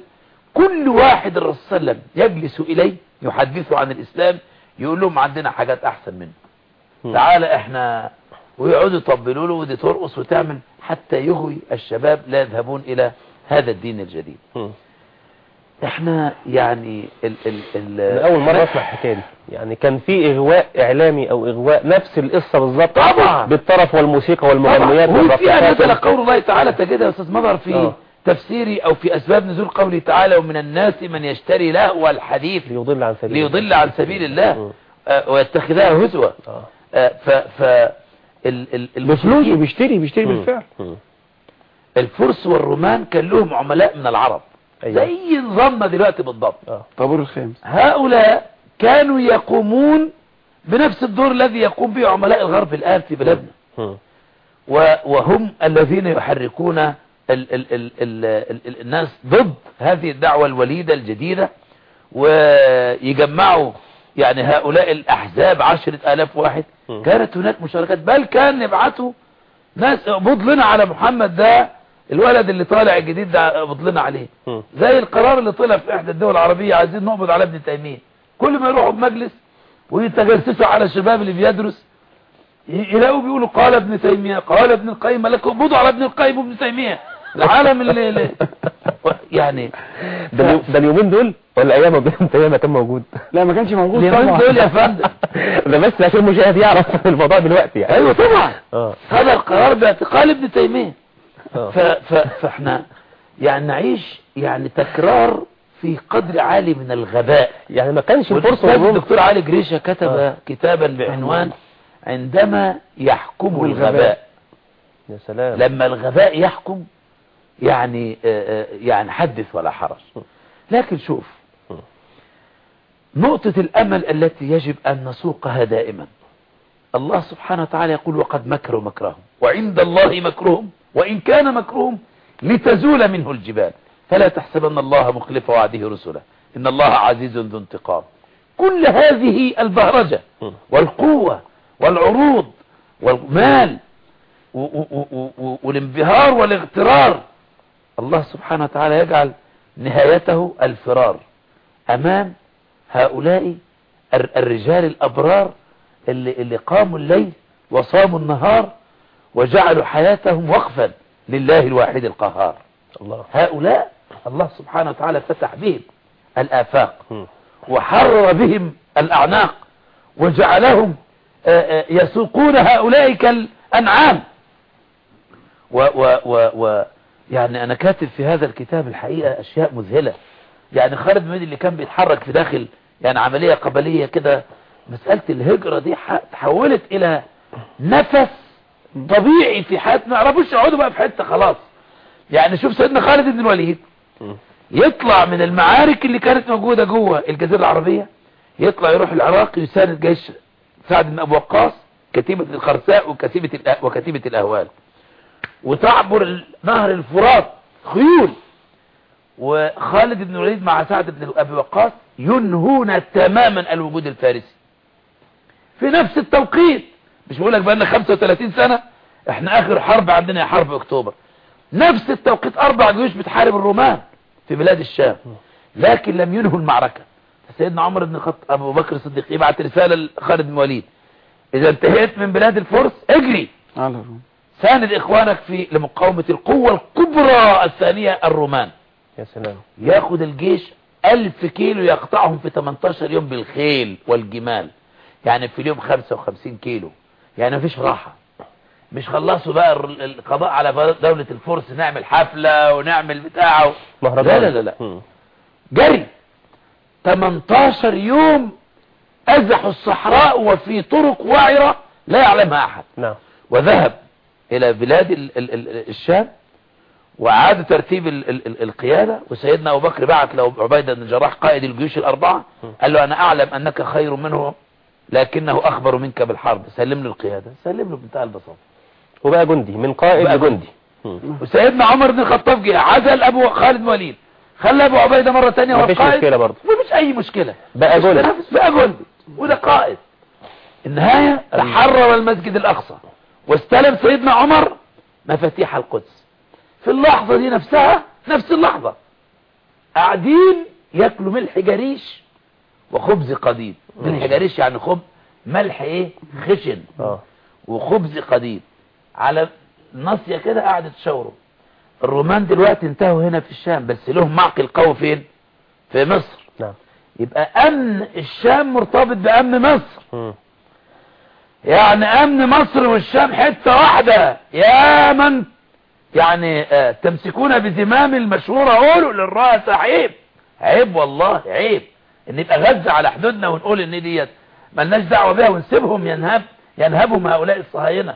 كل واحد الرسول صلى الله عليه وسلم يجلس إليه يحدثه عن الإسلام يقول لهم عندنا حاجات أحسن منه. تعالى إحنا ويقعدوا يطبلوا له ودي ترقص وتعمل حتى يغوي الشباب لا يذهبون إلى هذا الدين الجديد.
م.
إحنا يعني ال ال ال
أنا أول مرة أسمع الحكاية دي يعني كان في إغواء إعلامي أو إغواء نفس القصة بالظبط
طبعا.
بالطرف والموسيقى والمغنيات
طبعا. وفيها
والرقصات
نزل قول الله تعالى تجدها يا أستاذ مظهر في
آه.
تفسيري أو في أسباب نزول قوله تعالى ومن الناس من يشتري لهو الحديث
ليضل عن سبيل
ليضل عن سبيل الله
م.
آه، ويتخذها هزوا
آه.
آه، ف ف
بفلوس بيشتري
م.
بالفعل.
الفرس والرومان كان لهم عملاء من العرب. زي نظامنا دلوقتي بالضبط.
آه.
طابور الخامس.
هؤلاء كانوا يقومون بنفس الدور الذي يقوم به عملاء الغرب الآن في بلادنا. وهم الذين يحركون ال ال ال ال ال ال الناس ضد هذه الدعوة الوليدة الجديدة. ويجمعوا يعني هؤلاء الأحزاب عشرة آلاف واحد. كانت هناك مشاركات. بل كان يبعثوا ناس اقبض لنا على محمد ده الولد اللي طالع الجديد ده اقبض لنا عليه. زي القرار اللي طلع في إحدى الدول العربية عايزين نقبض على ابن تيمية. كل ما يروحوا بمجلس ويتجسسوا على الشباب اللي بيدرس يلاقوا بيقولوا قال ابن تيمية قال ابن القيم لك اقبضوا على ابن القيم وابن تيمية. العالم اللي, اللي يعني
ده, اليو- ده اليومين دول ولا أيام ابن تيمية ما كان موجود؟
لا ما كانش موجود
اليومين دول يا فندم.
ده بس عشان المشاهد يعرف الموضوع دلوقتي يعني.
أيوه طبعا.
آه.
هذا القرار باعتقال ابن تيمية.
آه.
فاحنا يعني نعيش يعني تكرار في قدر عالي من الغباء.
يعني ما كانش الفرصة
الدكتور علي جريشة كتب
آه.
كتابا بعنوان عندما يحكم
الغباء.
الغباء.
يا سلام.
لما الغباء يحكم يعني آه، آه، يعني حدث ولا حرج. لكن شوف نقطة الأمل التي يجب أن نسوقها دائما. الله سبحانه وتعالى يقول وقد مكروا مكرهم. وعند الله مكرهم. وإن كان مكرهم لتزول منه الجبال. فلا تحسبن الله مخلف وعده رسله. إن الله عزيز ذو انتقام. كل هذه البهرجة. والقوة والعروض والمال والانبهار والاغترار. الله سبحانه وتعالى يجعل نهايته الفرار أمام هؤلاء الر- الرجال الأبرار اللي, اللي قاموا الليل وصاموا النهار وجعلوا حياتهم وقفا لله الواحد القهار.
الله.
هؤلاء الله سبحانه وتعالى فتح بهم الآفاق. وحرر بهم الأعناق وجعلهم آه، آه، يسوقون هؤلاء كالأنعام. و و و و يعني أنا كاتب في هذا الكتاب الحقيقة أشياء مذهلة. يعني خالد الوليد اللي كان بيتحرك في داخل يعني عملية قبلية كده مسألة الهجرة دي تحولت إلى نفس طبيعي في حياة ما يعرفوش يقعدوا بقى في حتة خلاص. يعني شوف سيدنا خالد بن الوليد. يطلع من المعارك اللي كانت موجودة جوه الجزيرة العربية يطلع يروح العراق يساند جيش سعد بن أبو وقاص كتيبة الخرساء وكتيبة الأ- وكتيبة الأهوال. وتعبر نهر الفرات خيول. وخالد بن الوليد مع سعد بن أبي وقاص ينهون تماما الوجود الفارسي. في نفس التوقيت مش بقول لك بقى لنا 35 سنة؟ إحنا آخر حرب عندنا هي حرب أكتوبر. نفس التوقيت أربع جيوش بتحارب الرومان في بلاد الشام لكن لم ينهوا المعركة. سيدنا عمر بن الخطاب أبو بكر الصديق يبعت رسالة لخالد بن الوليد. إذا انتهيت من بلاد الفرس اجري.
على الروم.
ساند إخوانك في لمقاومة القوة الكبرى الثانية الرومان.
يا سلام.
ياخد الجيش ألف كيلو يقطعهم في 18 يوم بالخيل والجمال. يعني في اليوم 55 كيلو. يعني مفيش راحة. مش خلصوا بقى ال- القضاء على دولة الفرس نعمل حفلة ونعمل بتاعه لا لا لا لا. جري. 18 يوم أزحوا الصحراء وفي طرق وعرة لا يعلمها أحد.
نعم.
وذهب إلى بلاد ال ال ال الشام وعاد ترتيب ال ال ال القيادة. وسيدنا أبو بكر بعت له عبيدة بن جراح قائد الجيوش الأربعة قال له أنا أعلم أنك خير منه لكنه أخبر منك بالحرب. سلم له القيادة. سلم له بمنتهى البساطة.
وبقى جندي من قائد لجندي.
وسيدنا عمر بن الخطاب جه عزل أبو خالد بن وليد خلى أبو عبيدة مرة تانية هو
مفيش مشكلة برضه.
مفيش أي مشكلة.
بقى جندي.
بقى جندي. وده قائد. النهاية حرر المسجد الأقصى. واستلم سيدنا عمر مفاتيح القدس. في اللحظة دي نفسها نفس اللحظة. قاعدين ياكلوا ملح جريش. وخبز قديد ملح جريش يعني خب ملح إيه؟ خشن.
آه.
وخبز قديد على ناصية كده قاعدة تشاوروا الرومان دلوقتي انتهوا هنا في الشام بس لهم معقل قوي فين؟ في مصر.
نعم.
يبقى أمن الشام مرتبط بأمن مصر.
م.
يعني أمن مصر والشام حتة واحدة. يا من يعني آه تمسكون بزمام المشهورة قولوا للرأس عيب عيب والله عيب. إن يبقى غزة على حدودنا ونقول إن ديت ملناش دعوة بها ونسيبهم ينهب ينهبهم هؤلاء الصهاينة.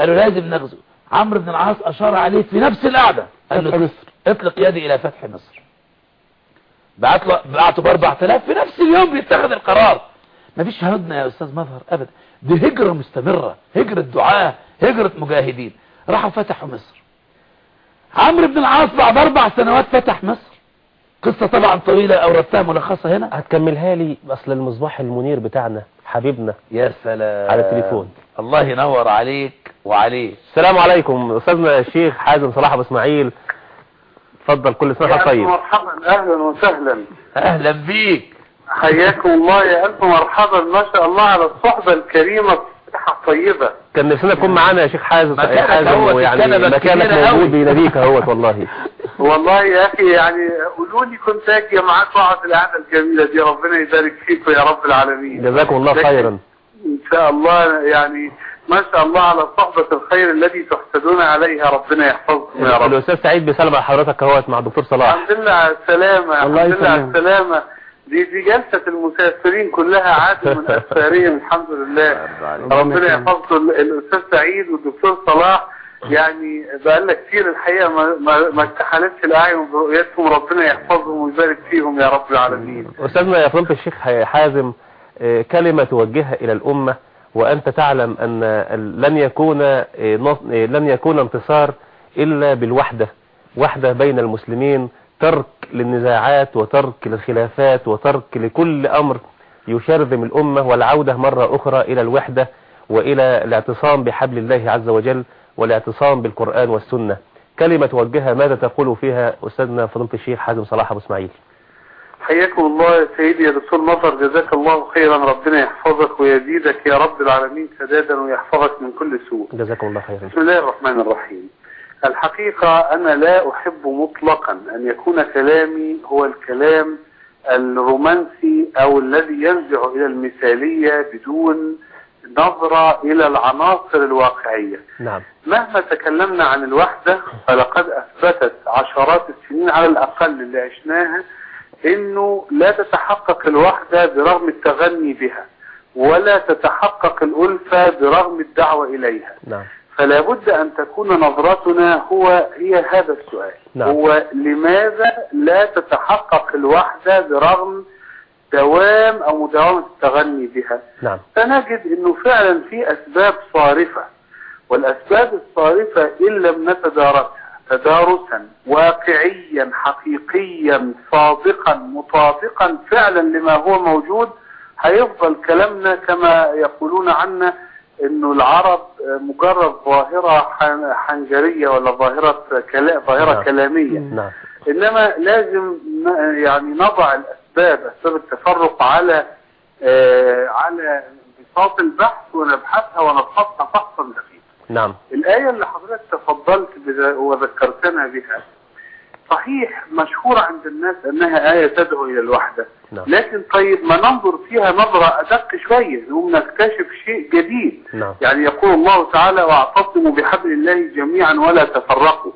قالوا لازم نغزو. عمرو بن العاص أشار عليه في نفس القعدة. قال له اطلق يدي إلى فتح مصر. بعت له بعته ب 4000 في نفس اليوم بيتخذ القرار. مفيش هدنه يا أستاذ مظهر ابدا. دي هجرة مستمرة. هجرة دعاه هجرة مجاهدين. راحوا فتحوا مصر. عمرو بن العاص بعد أربع سنوات فتح مصر. قصة طبعا طويلة اوردتها ملخصة هنا.
هتكملها لي أصل المصباح المنير بتاعنا حبيبنا.
يا سلام.
على التليفون.
الله ينور عليك وعليه
السلام عليكم أستاذنا الشيخ حازم صلاح أبو إسماعيل. اتفضل كل سنة وحضرتك طيب.
مرحبا أهلا وسهلا.
أهلا بيك.
حياكم الله يا الف مرحبا ما شاء الله على الصحبة الكريمة الصحه الطيبة.
كان نفسنا تكون معانا يا شيخ حازم
مكانك
يا حازم ويعني مكانك موجود. بيناديك أهوت والله.
والله يا أخي يعني قولوا لي كنت أجي معاك وأقعد القعدة الجميلة دي ربنا يبارك فيكم يا رب العالمين.
جزاكم الله خيرا.
إن شاء الله يعني ما شاء الله على صحبة الخير التي تحسدون عليها ربنا يحفظكم يا رب.
الأستاذ سعيد بيسلم على حضرتك أهوت مع الدكتور صلاح.
الحمد لله على السلامة الحمد لله على. السلامة. دي دي جلسة المسافرين كلها عادة من أسفارهم الحمد لله. ربنا يحفظه. ال- الأستاذ سعيد والدكتور صلاح يعني بقالنا كتير الحقيقة ما ما اتحلتش الأعين برؤيتهم. ربنا يحفظهم ويبارك فيهم يا رب العالمين.
أستاذنا يا فضيلة الشيخ حازم آه، كلمة توجهها إلى الأمة وأنت تعلم أن لن يكون آه، نص- آه، لن يكون انتصار إلا بالوحدة وحدة بين المسلمين ترك للنزاعات وترك للخلافات وترك لكل أمر يشرذم الأمة والعودة مرة أخرى إلى الوحدة وإلى الاعتصام بحبل الله عز وجل والاعتصام بالقرآن والسنة. كلمة توجهها ماذا تقول فيها أستاذنا فضيلة الشيخ حازم صلاح أبو إسماعيل؟
حياكم الله يا سيدي يا دكتور نصر جزاك الله خيرا. ربنا يحفظك ويزيدك يا رب العالمين سدادا ويحفظك من كل سوء.
جزاكم الله خيرا.
بسم الله الرحمن الرحيم. الحقيقة أنا لا أحب مطلقا أن يكون كلامي هو الكلام الرومانسي أو الذي ينزع إلى المثالية بدون نظرة إلى العناصر الواقعية.
نعم.
مهما تكلمنا عن الوحدة فلقد أثبتت عشرات السنين على الأقل اللي عشناها إنه لا تتحقق الوحدة برغم التغني بها ولا تتحقق الألفة برغم الدعوة إليها.
نعم.
فلا بد أن تكون نظرتنا هو هي هذا السؤال.
نعم.
هو لماذا لا تتحقق الوحدة برغم دوام أو مداومة التغني بها؟
نعم.
فنجد أنه فعلا في أسباب صارفة والأسباب الصارفة إن لم نتداركها تدارسا واقعيا حقيقيا صادقا مطابقا فعلا لما هو موجود هيفضل كلامنا كما يقولون عنا إنه العرب مجرد ظاهرة حن- حنجرية ولا ظاهرة كلا ظاهرة
نعم.
كلامية.
نعم.
إنما لازم يعني نضع الأسباب أسباب التفرق على آه على بساط البحث ونبحثها ونفحصها فحصا دقيقا.
نعم.
الآية اللي حضرتك تفضلت وذكرتنا بها صحيح مشهورة عند الناس أنها آية تدعو إلى الوحدة.
نعم.
لكن طيب ما ننظر فيها نظرة أدق شوية نقوم نكتشف شيء جديد.
نعم.
يعني يقول الله تعالى واعتصموا بحبل الله جميعا ولا تفرقوا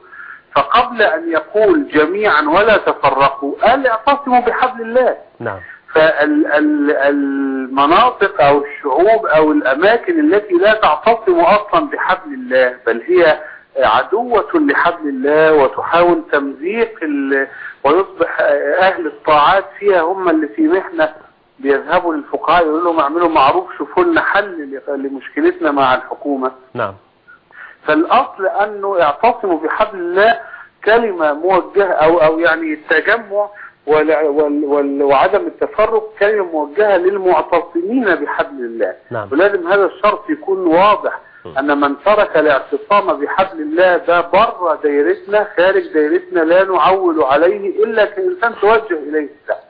فقبل أن يقول جميعا ولا تفرقوا قال اعتصموا بحبل الله
نعم.
فالمناطق أو الشعوب أو الأماكن التي لا تعتصم أصلا بحبل الله بل هي عدوة لحبل الله وتحاول تمزيق ويصبح أهل الطاعات فيها هم اللي في محنة بيذهبوا للفقهاء يقولوا لهم اعملوا معروف شوفوا لنا حل لمشكلتنا مع الحكومة.
نعم.
فالأصل أنه اعتصموا بحبل الله كلمة موجهة أو أو يعني التجمع وعدم التفرق كلمة موجهة للمعتصمين بحبل الله.
نعم.
ولازم هذا الشرط يكون واضح. أن من ترك الاعتصام بحبل الله ده بره دايرتنا خارج دايرتنا لا نعول عليه إلا كانسان توجه إليه. السعي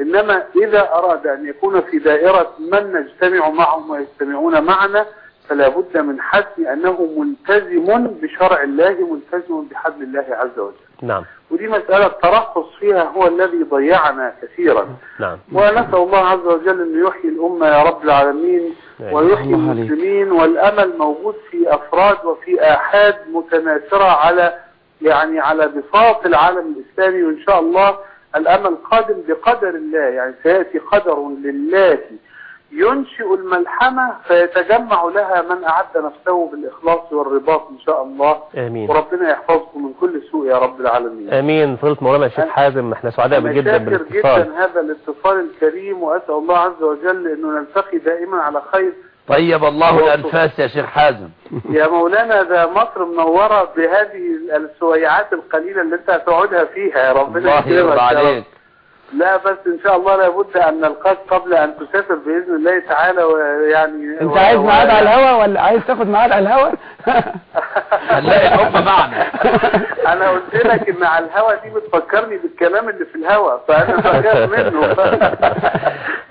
إنما إذا أراد أن يكون في دائرة من نجتمع معهم ويجتمعون معنا فلا بد من حسم أنه ملتزم بشرع الله ملتزم بحبل الله عز وجل.
نعم.
ودي مسألة ترخص فيها هو الذي ضيعنا كثيرا.
نعم.
ونسأل الله عز وجل أن يحيي الأمة يا رب العالمين ويحيي
الله عليك.
المسلمين والأمل موجود في أفراد وفي آحاد متناثرة على يعني على بساط العالم الإسلامي. وإن شاء الله الأمل قادم بقدر الله يعني سيأتي قدر لله. ينشئ الملحمة فيتجمع لها من أعد نفسه بالإخلاص والرباط إن شاء الله.
آمين.
وربنا يحفظكم من كل سوء يا رب العالمين.
آمين. فضيلة مولانا الشيخ حازم إحنا سعداء
أنا
جدا
شاكر
بالاتصال.
جدا هذا الاتصال الكريم وأسأل الله عز وجل أنه نلتقي دائما على خير.
طيب الله الأنفاس يا شيخ حازم.
يا مولانا ده مصر منورة بهذه السويعات القليلة اللي أنت هتقعدها فيها. يا ربنا
الله يرضى. عليك.
لا بس إن شاء الله لابد أن نلقاك قبل أن تسافر بإذن الله تعالى ويعني
أنت عايز ميعاد على الهوا ولا عايز تاخد ميعاد على الهوا؟
هنلاقي الحب معنا.
أنا قلت لك إن على الهوا دي بتفكرني بالكلام اللي في الهوا فأنا بخاف منه.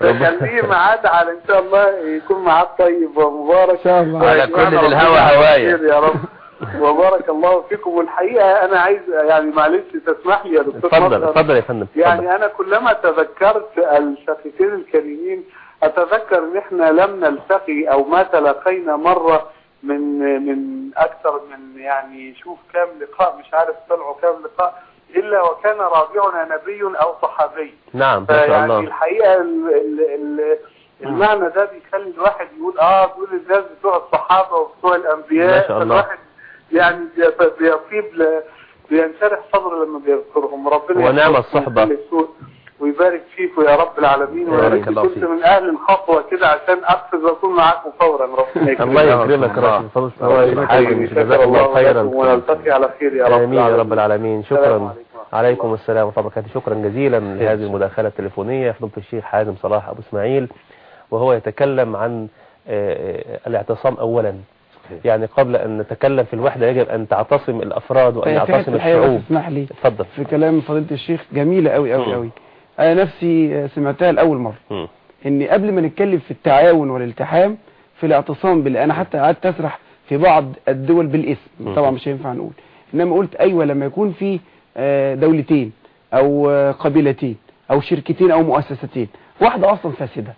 فخليه ميعاد على إن شاء الله يكون ميعاد طيب ومبارك.
إن شاء الله.
على كل
على
هواية.
خير يا رب. وبارك الله فيكم والحقيقة أنا عايز يعني معلش تسمح لي يا دكتور
اتفضل. اتفضل يا فندم.
يعني أنا كلما تذكرت الشقيقين الكريمين أتذكر إن إحنا لم نلتقي أو ما تلاقينا مرة من من أكثر من يعني شوف كام لقاء مش عارف طلعوا كام لقاء إلا وكان رابعنا نبي أو صحابي
نعم الله
الحقيقة ال ال ال المعنى ده بيخلي الواحد يقول آه دول الناس بتوع الصحابة وبتوع الأنبياء
ما شاء الله.
فالواحد يعني بي- بيطيب ل- بينشرح صدره لما بيذكرهم. ربنا
ونعم الصحبة.
ويبارك فيكم يا رب العالمين. ويا كنت. من أهل الخطوة كده عشان اقفز وأكون معاكم فورا. ربنا يكرمك
الله يكرمك يا رب. فضل
الله يكرمك.
جزاك الله خيرا.
ونلتقي على خير يا رب
آمين يا رب العالمين. شكرا.
عليكم.
السلام ورحمة الله. وبركاته شكرا جزيلا لهذه المداخلة التليفونية. فضيلة الشيخ حازم صلاح أبو إسماعيل وهو يتكلم عن آه، آه، الاعتصام أولا. يعني قبل أن نتكلم في الوحدة يجب أن تعتصم الأفراد وأن
حتة
يعتصم الشعوب
اسمح لي
اتفضل
في كلام فضيلة الشيخ جميلة قوي قوي. قوي أنا نفسي سمعتها لأول مرة
مم.
ان قبل ما نتكلم في التعاون والالتحام في الاعتصام بالله أنا حتى قعدت أسرح في بعض الدول بالاسم
مم.
طبعا مش هينفع نقول إنما قلت أيوه لما يكون في آه، دولتين أو آه، قبيلتين أو شركتين أو مؤسستين واحدة أصلا فاسدة.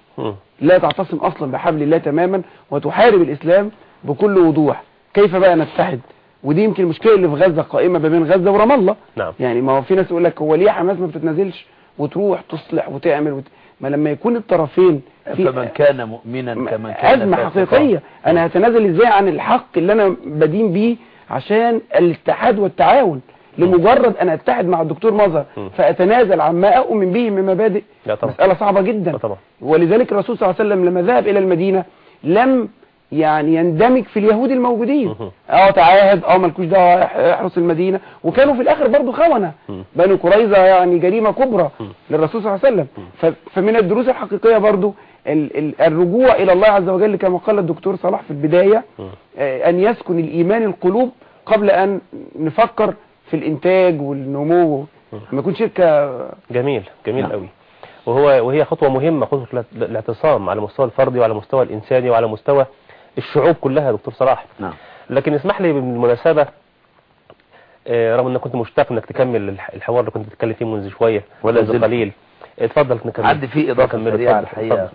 لا تعتصم أصلا بحبل الله تماما وتحارب الإسلام بكل وضوح. كيف بقى نتحد؟ ودي يمكن المشكلة اللي في غزة قائمة ما بين غزة ورام الله.
نعم.
يعني ما هو في ناس يقول لك هو ليه حماس ما بتتنازلش؟ وتروح تصلح وتعمل وت... ما لما يكون الطرفين في
فمن كان مؤمنا كمن كان
أزمة. حقيقية. أنا هتنازل إزاي عن الحق اللي أنا بدين بيه؟ عشان الاتحاد والتعاون. لمجرد أن أتحد مع الدكتور مظهر
م.
فأتنازل عما أؤمن به من مبادئ
لا طبعا.
مسألة صعبة جدا.
لا طبعا.
ولذلك الرسول صلى الله عليه وسلم لما ذهب إلى المدينة لم يعني يندمج في اليهود الموجودين. آه تعاهد آه مالكوش دعوة احرس المدينة وكانوا في الآخر برضه
خونة.
بنو قريظة يعني جريمة كبرى. للرسول صلى الله عليه وسلم فمن الدروس الحقيقية برضه ال- ال- الرجوع إلى الله عز وجل كما قال الدكتور صلاح في
البداية.
آه، أن يسكن الإيمان القلوب قبل أن نفكر في الإنتاج والنمو لما يكون شركه
جميل جميل
نعم.
قوي وهو وهي خطوة مهمة خطوة الاعت- الاعتصام على مستوى الفردي وعلى مستوى الإنساني وعلى مستوى الشعوب كلها يا دكتور صلاح
نعم
لكن اسمح لي بالمناسبة آه، رغم إنك كنت مشتاق إنك تكمل الح- الحوار اللي كنت بتتكلم فيه منذ شوية
ولا
منذ. قليل اتفضل نكمل
عندي إضافة
نكمله.
سريعة. الحقيقة.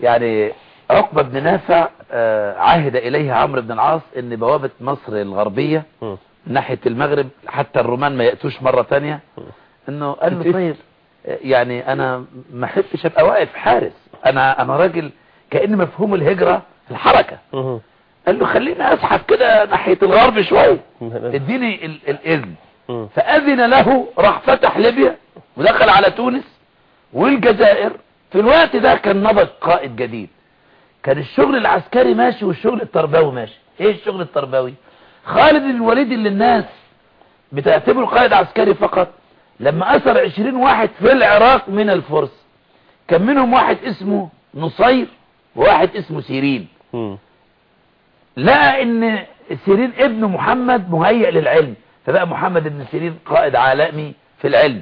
يعني عقبة بن نافع آه، عهد إليها عمرو بن العاص إن بوابة مصر الغربية
مم.
ناحية المغرب حتى الرومان ما يأتوش مرة تانية إنه قال له. طيب آه، يعني أنا ما أحبش أبقى واقف حارس أنا أنا راجل كأن مفهوم الهجرة الحركة. قال له خليني اسحب كده ناحية الغرب شوية. اديني ال-
الإذن.
فأذن له راح فتح ليبيا ودخل على تونس والجزائر. في الوقت ده كان نضج قائد جديد. كان الشغل العسكري ماشي والشغل التربوي ماشي. إيه الشغل التربوي؟ خالد بن الوليد اللي الناس بتعتبره قائد عسكري فقط. لما أسر عشرين واحد في العراق من الفرس كان منهم واحد اسمه نصير وواحد اسمه سيرين. لقى إن سيرين ابن محمد مهيئ للعلم فبقى محمد بن سيرين قائد عالمي في العلم.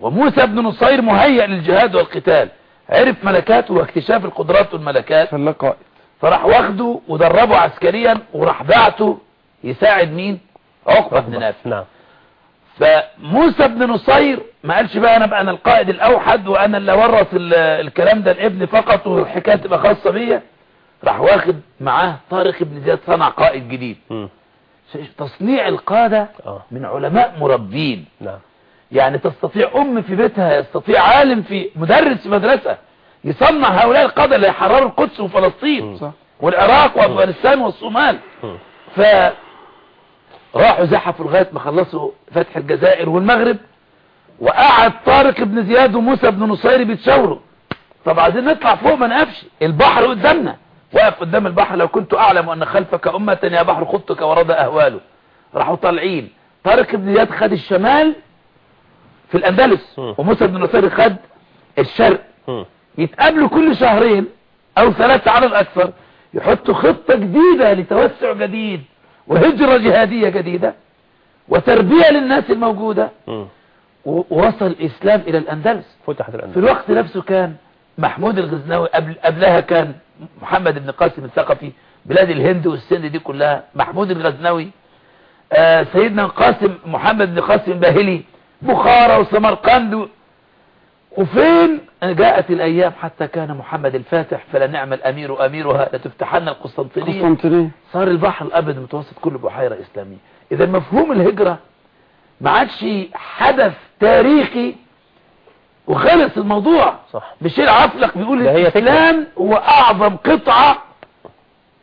وموسى بن نصير مهيئ للجهاد والقتال عرف ملكاته واكتشاف القدرات والملكات.
قائد.
فراح واخده ودربه عسكريا وراح بعته يساعد مين؟ عقبة بن نافع.
نعم.
فموسى بن نصير ما قالش بقى أنا بقى أنا القائد الأوحد وأنا اللي ورث ال- الكلام ده الابن فقط والحكاية تبقى خاصة بيا. راح واخد معاه طارق بن زياد صنع قائد جديد. تصنيع القادة
آه.
من علماء مربين.
نعم.
يعني تستطيع أم في بيتها يستطيع عالم في مدرس في مدرسة يصنع هؤلاء القادة اللي يحرروا القدس وفلسطين
صح
والعراق وأفغانستان والصومال. ف راحوا زحفوا لغاية ما خلصوا فتح الجزائر والمغرب وقعد طارق بن زياد وموسى بن نصير بيتشاوروا. طب عايزين نطلع فوق ما نقفش البحر قدامنا. واقف قدام البحر لو كنت أعلم أن خلفك أمة يا بحر خطك ورد أهواله. راحوا طالعين. طارق بن زياد خد الشمال في الأندلس
مم.
وموسى بن نصير خد الشرق. يتقابلوا كل شهرين أو ثلاثة على الأكثر يحطوا خطة جديدة لتوسع جديد وهجرة جهادية جديدة وتربية للناس الموجودة. ووصل الإسلام إلى الأندلس.
فتحت
في
الأندلس
الوقت نفسه كان محمود الغزناوي قبل قبلها كان محمد بن قاسم الثقفي بلاد الهند والسند دي كلها محمود الغزناوي آه سيدنا قاسم محمد بن قاسم الباهلي بخارى وسمرقند. وفين جاءت الأيام حتى كان محمد الفاتح فلا نعم الأمير أميرها لتفتحن القسطنطينية.
قسطنطينية
صار البحر الأبيض المتوسط كله بحيرة إسلامية. إذا مفهوم الهجرة ما عادش حدث تاريخي وخلص الموضوع.
صح.
ميشيل عفلق بيقول
ده هي
الإسلام هو أعظم قطعة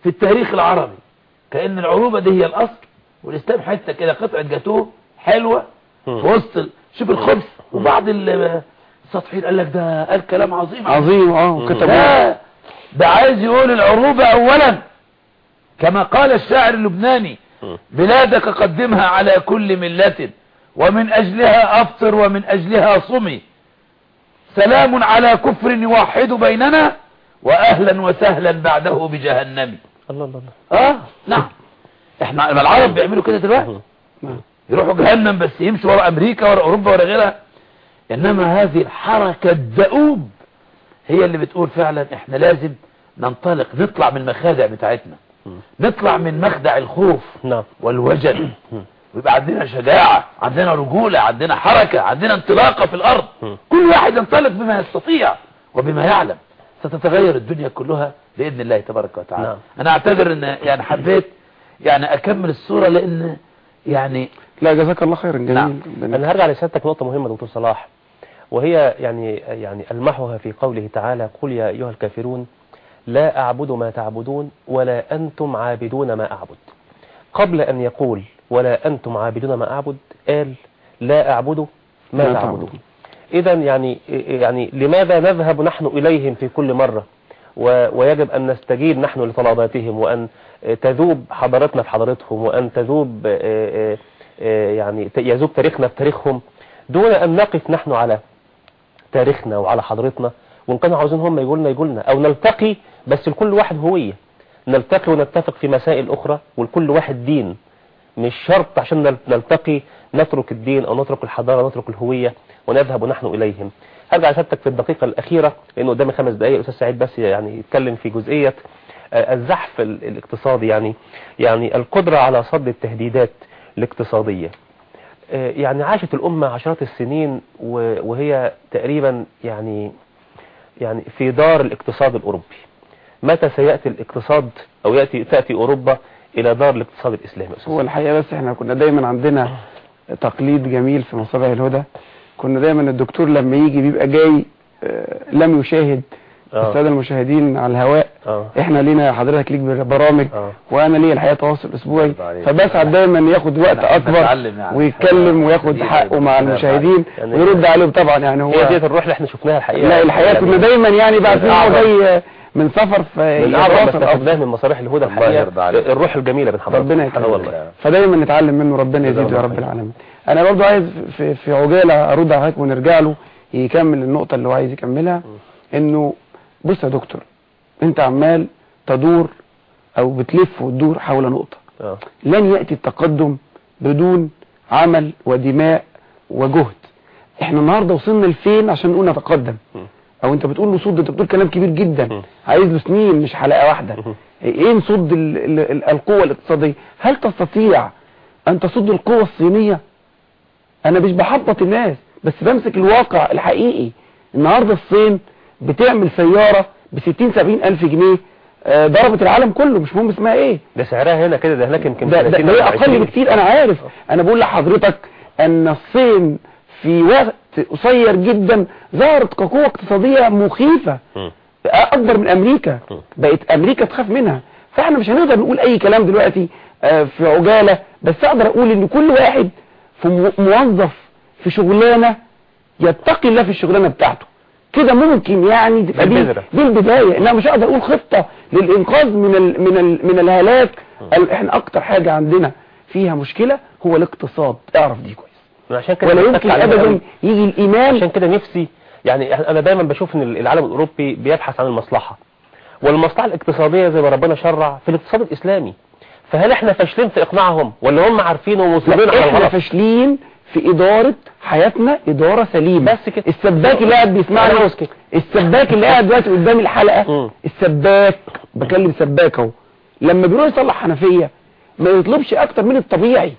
في التاريخ العربي. كأن العروبة دي هي الأصل والإسلام حتة كده قطعة جاتوه حلوة
مم.
في وسط شوف الخبز. وبعض ال- السطحيين قال لك ده قال كلام عظيم.
عظيم آه وكتب
لا ده عايز يقول العروبة اولا. كما قال الشاعر اللبناني. بلادك قدمها على كل ملة
ومن أجلها أفطر ومن أجلها صمي. سلام على كفر يوحد بيننا وأهلا وسهلا بعده بجهنم.
الله الله
آه نعم. إحنا العرب بيعملوا كده دلوقتي. يروحوا جهنم بس يمشوا ورا أمريكا ورا أوروبا ورا غيرها. إنما هذه الحركة الدؤوب هي اللي بتقول فعلا إحنا لازم ننطلق نطلع من المخادع بتاعتنا. نطلع من مخدع الخوف
نعم.
والوجل. ويبقى عندنا شجاعة عندنا رجولة عندنا حركة عندنا انطلاقة في الأرض. كل واحد ينطلق بما يستطيع وبما يعلم. ستتغير الدنيا كلها بإذن الله تبارك وتعالى.
نعم.
أنا اعتذر إن يعني حبيت يعني أكمل الصورة لأن يعني
لا جزاك الله خيرا جميل
نعم.
أنا هرجع لسيادتك نقطة مهمة دكتور صلاح. وهي يعني يعني المحوها في قوله تعالى قل يا أيها الكافرون لا أعبد ما تعبدون ولا أنتم عابدون ما أعبد. قبل أن يقول ولا أنتم عابدون ما أعبد؟ قال لا أعبد ما تعبدون. إذا يعني يعني لماذا نذهب نحن إليهم في كل مرة؟ ويجب أن نستجيب نحن لطلباتهم وأن تذوب حضارتنا في حضارتهم وأن تذوب يعني يذوب تاريخنا في تاريخهم. دون أن نقف نحن على تاريخنا وعلى حضارتنا وإن كانوا عاوزين هم يقولنا يقولنا. أو نلتقي بس لكل واحد هوية. نلتقي ونتفق في مسائل أخرى ولكل واحد دين. مش شرط عشان نل- نلتقي نترك الدين أو نترك الحضارة نترك الهوية ونذهب نحن إليهم. هرجع لسيادتك في الدقيقة الأخيرة لأنه قدامي خمس دقائق أستاذ سعيد بس يعني يتكلم في جزئية آه، الزحف ال- الاقتصادي يعني يعني القدرة على صد التهديدات الاقتصادية. آه، يعني عاشت الأمة عشرات السنين وهي تقريبا يعني يعني في دار الاقتصاد الأوروبي. متى سيأتي الاقتصاد أو يأتي تأتي أوروبا؟ إلى دار الاقتصاد أستاذ
هو الحقيقة بس إحنا كنا دايما عندنا تقليد جميل في مصابيح الهدى كنا دايما الدكتور لما يجي بيبقى جاي آه، لم يشاهد. السادة المشاهدين على الهواء
آه.
إحنا لينا حضرتك ليك برامج
آه.
وأنا ليا الحقيقة تواصل
أسبوعي.
فبسعد دايما ياخد وقت
أكبر يعني.
ويتكلم وياخد. حقه مع المشاهدين
يعني-
ويرد عليهم طبعا يعني هو
هي ديت الروح اللي إحنا شفناها الحقيقة
لا الحقيقة كنا دايما يعني بعد ما جاي من سفر في
من
أكتر.
استفدناه من مصالح الهدى
الله يرضى عليك.
الروح الجميلة من حضرتك.
ربنا يكرمك.
الله
فدايما نتعلم منه ربنا يزيده يا رب. العالمين. أنا برضو عايز في في عجالة أرد على حضرتك ونرجع له يكمل النقطة اللي هو عايز يكملها. إنه بص يا دكتور أنت عمال تدور أو بتلف وتدور حول نقطة.
آه.
لن يأتي التقدم بدون عمل ودماء وجهد. إحنا النهارده وصلنا لفين عشان نقول نتقدم؟ أو أنت بتقول نصد أنت بتقول كلام كبير جدا. عايز له سنين مش حلقة واحدة. إيه نصد ال- ال- ال- القوة الاقتصادية؟ هل تستطيع أن تصد القوة الصينية؟ أنا مش بحبط الناس بس بمسك الواقع الحقيقي. النهارده الصين بتعمل سيارة ب 60 70 ألف جنيه آه، ضربت العالم كله مش مهم اسمها إيه.
ده سعرها هنا كده ده هناك يمكن
ده, ده,
30
ده أقل
20.
بكتير. أنا عارف. أنا بقول لحضرتك إن الصين في وقت قصير جدا ظهرت كقوة اقتصادية مخيفة
مم.
أكبر من أمريكا.
مم.
بقت أمريكا تخاف منها. فإحنا مش هنقدر نقول أي كلام دلوقتي آه، في عجالة بس أقدر أقول إن كل واحد في مو- موظف في شغلانة يتقي الله في الشغلانة بتاعته. كده ممكن يعني تبقى دي. دي البداية. انها مش هقدر أقول خطة للإنقاذ من ال من ال من الهلاك. ال- إحنا أكتر حاجة عندنا فيها مشكلة هو الاقتصاد. اعرف دي كويس.
عشان كده
ولا يمكن ابدا. يجي الإيمان
عشان كده نفسي يعني أنا دايما بشوف إن العالم الأوروبي بيبحث عن المصلحة والمصلحة الاقتصادية زي ما ربنا شرع في الاقتصاد الإسلامي فهل إحنا فاشلين في إقناعهم ولا هم عارفين ومصرين على إحنا
فاشلين في إدارة حياتنا إدارة سليمة
بس كده.
السباك اللي قاعد بيسمعني
كده.
السباك اللي قاعد دلوقتي قدام الحلقة
مم.
السباك بكلم سباك أهو لما بيروح يصلح حنفية ما يطلبش أكتر من الطبيعي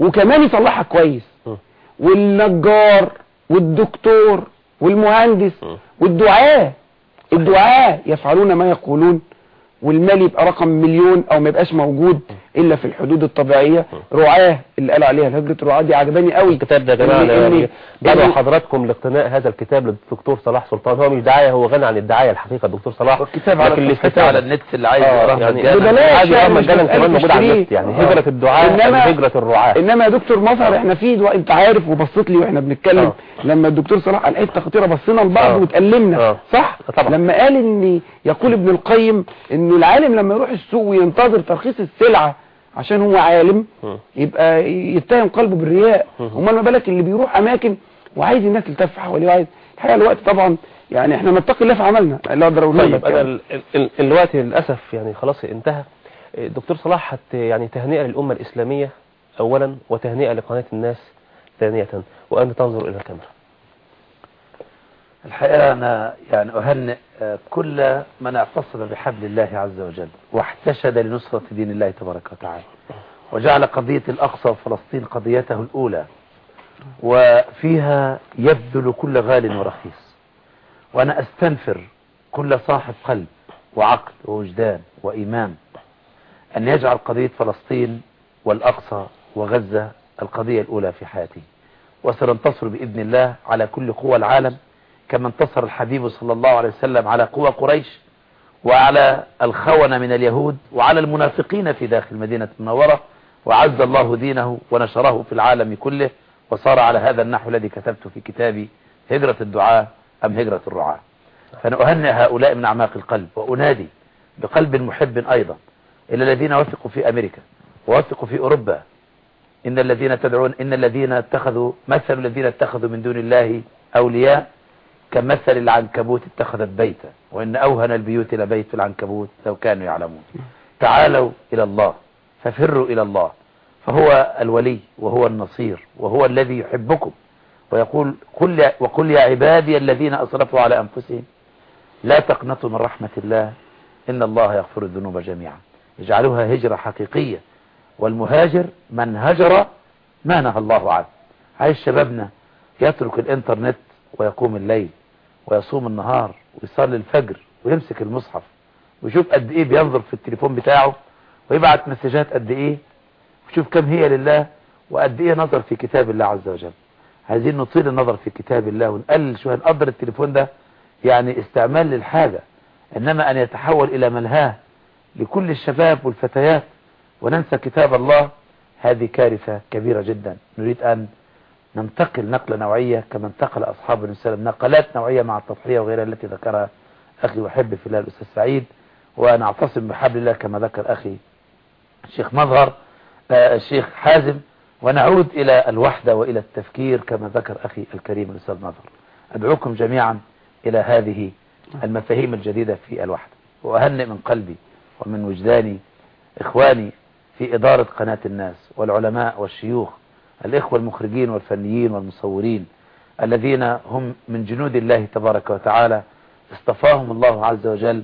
وكمان يصلحها كويس. والنجار والدكتور والمهندس
مم.
والدعاة. الدعاة يفعلون ما يقولون والمال يبقى رقم مليون أو ما يبقاش موجود. إلا في الحدود الطبيعية رعاة اللي قال عليها الهجرة رعاة دي عجباني قوي
الكتاب ده يا أنا
إن-
بدعو حضراتكم لاقتناء هذا الكتاب للدكتور صلاح سلطان هو مش دعاية هو غني عن الدعاية الحقيقة الدكتور صلاح
والكتاب على
الاستفادة
على النت اللي عايز
آه،
يقراه
يعني.
ببلاش يعني مسألة
كمان موجود على. النت يعني
آه.
هجرة الدعاء أم هجرة الرعاة
إنما يا دكتور مظهر إحنا في. أنت عارف وبصيت لي وإحنا بنتكلم
آه.
لما الدكتور صلاح قال حتة خطيرة بصينا لبعض
آه.
واتكلمنا
آه.
صح. لما قال إن يقول ابن القيم ان العالم لما يروح السوق وينتظر ترخيص السلعة عشان هو عالم. يبقى يتهم قلبه بالرياء. امال ما بالك اللي بيروح أماكن وعايز الناس تلتف حواليه وعايز الحقيقة الوقت طبعا يعني إحنا نتقي الله في عملنا اللي أقدر
طيب أنا
يعني.
ال- ال- الوقت للأسف يعني خلاص انتهى دكتور صلاح حت يعني تهنئة للأمة الإسلامية اولا وتهنئة لقناة الناس ثانية وأنت تنظر إلى الكاميرا
الحقيقة أنا يعني أهنئ آه، كل من اعتصم بحبل الله عز وجل واحتشد لنصرة دين الله تبارك وتعالى وجعل قضية الأقصى وفلسطين قضيته الأولى وفيها يبذل كل غال ورخيص وأنا أستنفر كل صاحب قلب وعقل ووجدان وإيمان أن يجعل قضية فلسطين والأقصى وغزة القضية الأولى في حياته وسننتصر بإذن الله على كل قوى العالم كما انتصر الحبيب صلى الله عليه وسلم على قوى قريش وعلى الخونة من اليهود وعلى المنافقين في داخل مدينة المنورة وعز الله دينه ونشره في العالم كله وصار على هذا النحو الذي كتبت في كتابي هجرة الدعاء أم هجرة الرعاة فأنا أهنئ هؤلاء من أعماق القلب وأنادي بقلب محب أيضا إلى الذين وثقوا في أمريكا ووثقوا في أوروبا. إن الذين تدعون إن الذين اتخذوا مثل الذين اتخذوا من دون الله أولياء كمثل العنكبوت اتخذت بيتا وإن أوهن البيوت لبيت العنكبوت لو كانوا يعلمون. تعالوا إلى الله ففروا إلى الله. فهو الولي وهو النصير وهو الذي يحبكم. ويقول قل وقل يا عبادي الذين أسرفوا على أنفسهم لا تقنطوا من رحمة الله إن الله يغفر الذنوب جميعا. اجعلوها هجرة حقيقية. والمهاجر من هجر ما نهى الله عنه. عايز شبابنا يترك الإنترنت ويقوم الليل. ويصوم النهار ويصلي الفجر ويمسك المصحف ويشوف قد إيه بينظر في التليفون بتاعه ويبعت مسجات قد إيه ويشوف كم هي لله وقد إيه نظر في كتاب الله عز وجل. عايزين نطيل النظر في كتاب الله ونقلل شوية نقدر التليفون ده يعني استعمال للحاجة إنما أن يتحول إلى ملهاه لكل الشباب والفتيات وننسى كتاب الله هذه كارثة كبيرة جدا. نريد أن ننتقل نقلة نوعية كما انتقل أصحاب وسلم نقلات نوعية مع التضحية وغيرها التي ذكرها أخي وحب في الله الأستاذ سعيد. ونعتصم بحبل الله كما ذكر أخي الشيخ مظهر آه، الشيخ حازم. ونعود إلى الوحدة وإلى التفكير كما ذكر أخي الكريم الأستاذ مظهر. أدعوكم جميعا إلى هذه المفاهيم الجديدة في الوحدة. وأهنئ من قلبي ومن وجداني إخواني في إدارة قناة الناس والعلماء والشيوخ الإخوة المخرجين والفنيين والمصورين الذين هم من جنود الله تبارك وتعالى اصطفاهم الله عز وجل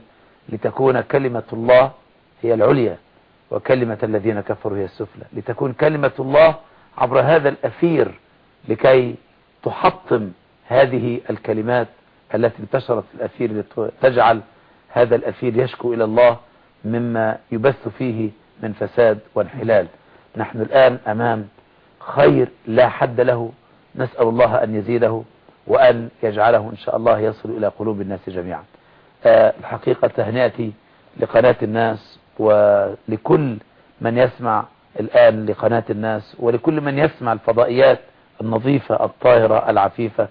لتكون كلمة الله هي العليا وكلمة الذين كفروا هي السفلى. لتكون كلمة الله عبر هذا الأثير لكي تحطم هذه الكلمات التي انتشرت في الأثير لتجعل هذا الأثير يشكو إلى الله مما يبث فيه من فساد وانحلال. نحن الآن أمام خير لا حد له. نسأل الله أن يزيده وأن يجعله إن شاء الله يصل إلى قلوب الناس جميعا. آه، الحقيقة تهنئتي لقناة الناس ولكل من يسمع الآن لقناة الناس ولكل من يسمع الفضائيات النظيفة الطاهرة العفيفة.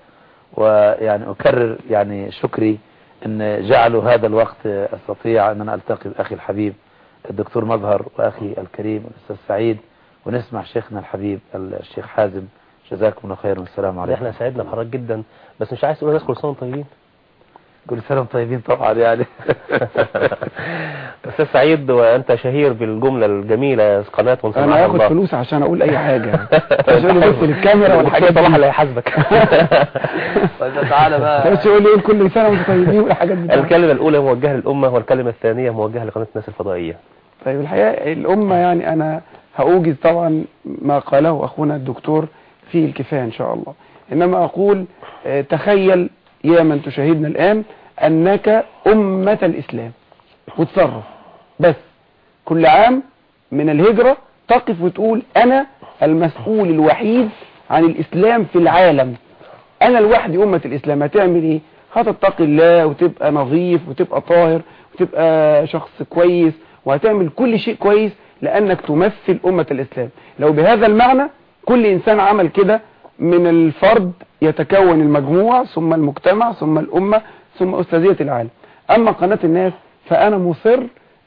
ويعني أكرر يعني شكري أن جعلوا هذا الوقت أستطيع أن أنا ألتقي بأخي الحبيب الدكتور مظهر وأخي الكريم الأستاذ سعيد ونسمع شيخنا الحبيب الشيخ حازم. جزاكم الله خيرا والسلام عليكم.
إحنا سعدنا بحضرتك جدا. بس مش عايز تقول الناس كل سنة وأنتم طيبين.
كل سنة وأنتم طيبين طبعا يعني.
أستاذ سعيد وأنت شهير بالجملة الجميلة قناة من أنا
هاخد فلوس عشان أقول أي مش يقول لي بص للكاميرا والحاجات دي
طبعا اللي هيحاسبك
طيب تعالى بقى.
مش يقول لي كل سنة وأنتم طيبين والحاجات دي
الكلمة الأولى موجهة للأمة والكلمة الثانية موجهة لقناة الناس الفضائية.
طيب الحقيقة الأمة يعني أنا هأوجز طبعا ما قاله أخونا الدكتور في الكفاية إن شاء الله. إنما أقول آه، تخيل يا من تشاهدنا الآن أنك أمة الإسلام. وتصرف. بس. كل عام من الهجرة تقف وتقول أنا المسؤول الوحيد عن الإسلام في العالم. أنا لوحدي أمة الإسلام. هتعمل إيه؟ هتتقي الله وتبقى نظيف وتبقى طاهر وتبقى شخص كويس وهتعمل كل شيء كويس لأنك تمثل أمة الإسلام. لو بهذا المعنى كل إنسان عمل كده من الفرد يتكون المجموعة ثم المجتمع ثم الأمة ثم أستاذية العالم. أما قناة الناس فأنا مصر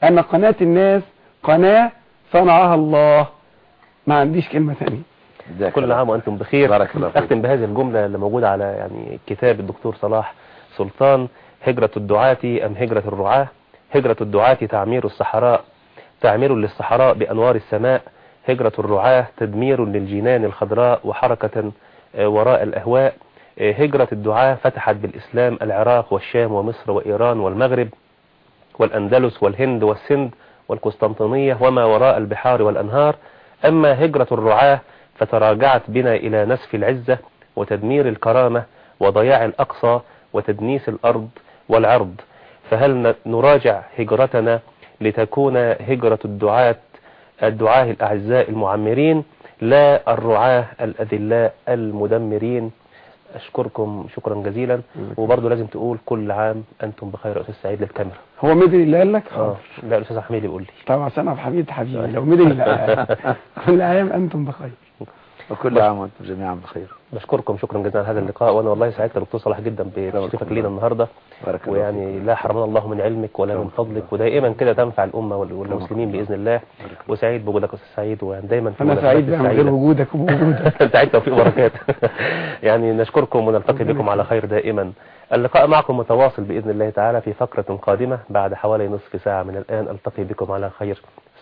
أن قناة الناس قناة صنعها الله. ما عنديش كلمة ثانية.
كل. عام وأنتم بخير.
بارك الله فيك.
أختم بهذه الجملة اللي موجودة على يعني كتاب الدكتور صلاح سلطان هجرة الدعاة أم هجرة الرعاة؟ هجرة الدعاة تعمير الصحراء. تعمير للصحراء بأنوار السماء هجرة الرعاة تدمير للجنان الخضراء وحركة آه، وراء الأهواء. آه، هجرة الدعاة فتحت بالإسلام العراق والشام ومصر وإيران والمغرب والأندلس والهند والسند والقسطنطينية وما وراء البحار والأنهار. أما هجرة الرعاة فتراجعت بنا إلى نسف العزة وتدمير الكرامة وضياع الأقصى وتدنيس الأرض والعرض. فهل نراجع هجرتنا لتكون هجرة الدعاة الدعاة الأعزاء المعمرين لا الرعاة الأذلاء المدمرين. أشكركم شكرا جزيلا. وبرضه لازم تقول كل عام أنتم بخير يا أستاذ سعيد للكاميرا.
هو مدري اللي قال لك؟
آه. لا الأستاذ حميد يقول لي.
طبعا في حبيبي حبيبي. لو مدري اللي قال. كل عام أنتم بخير.
وكل عام وأنتم جميعا بخير.
بشكركم شكرا جزيلا على هذا اللقاء وأنا والله سعدت يا دكتور صلاح جدا بتشريفك لينا النهارده.
بارك الله
ويعني لا حرمنا الله من علمك ولا من فضلك ودائما كده تنفع الأمة وال- والمسلمين بإذن الله. وسعيد بوجودك يا أستاذ سعيد ودايما في أنا
سعيد بقى من غير. وجودك وبوجودك
أنت عايز توفيق وبركات. يعني نشكركم ونلتقي بكم على خير دائما. اللقاء معكم متواصل بإذن الله تعالى في فقرة قادمة بعد حوالي نصف ساعة من الآن. ألتقي بكم على خير.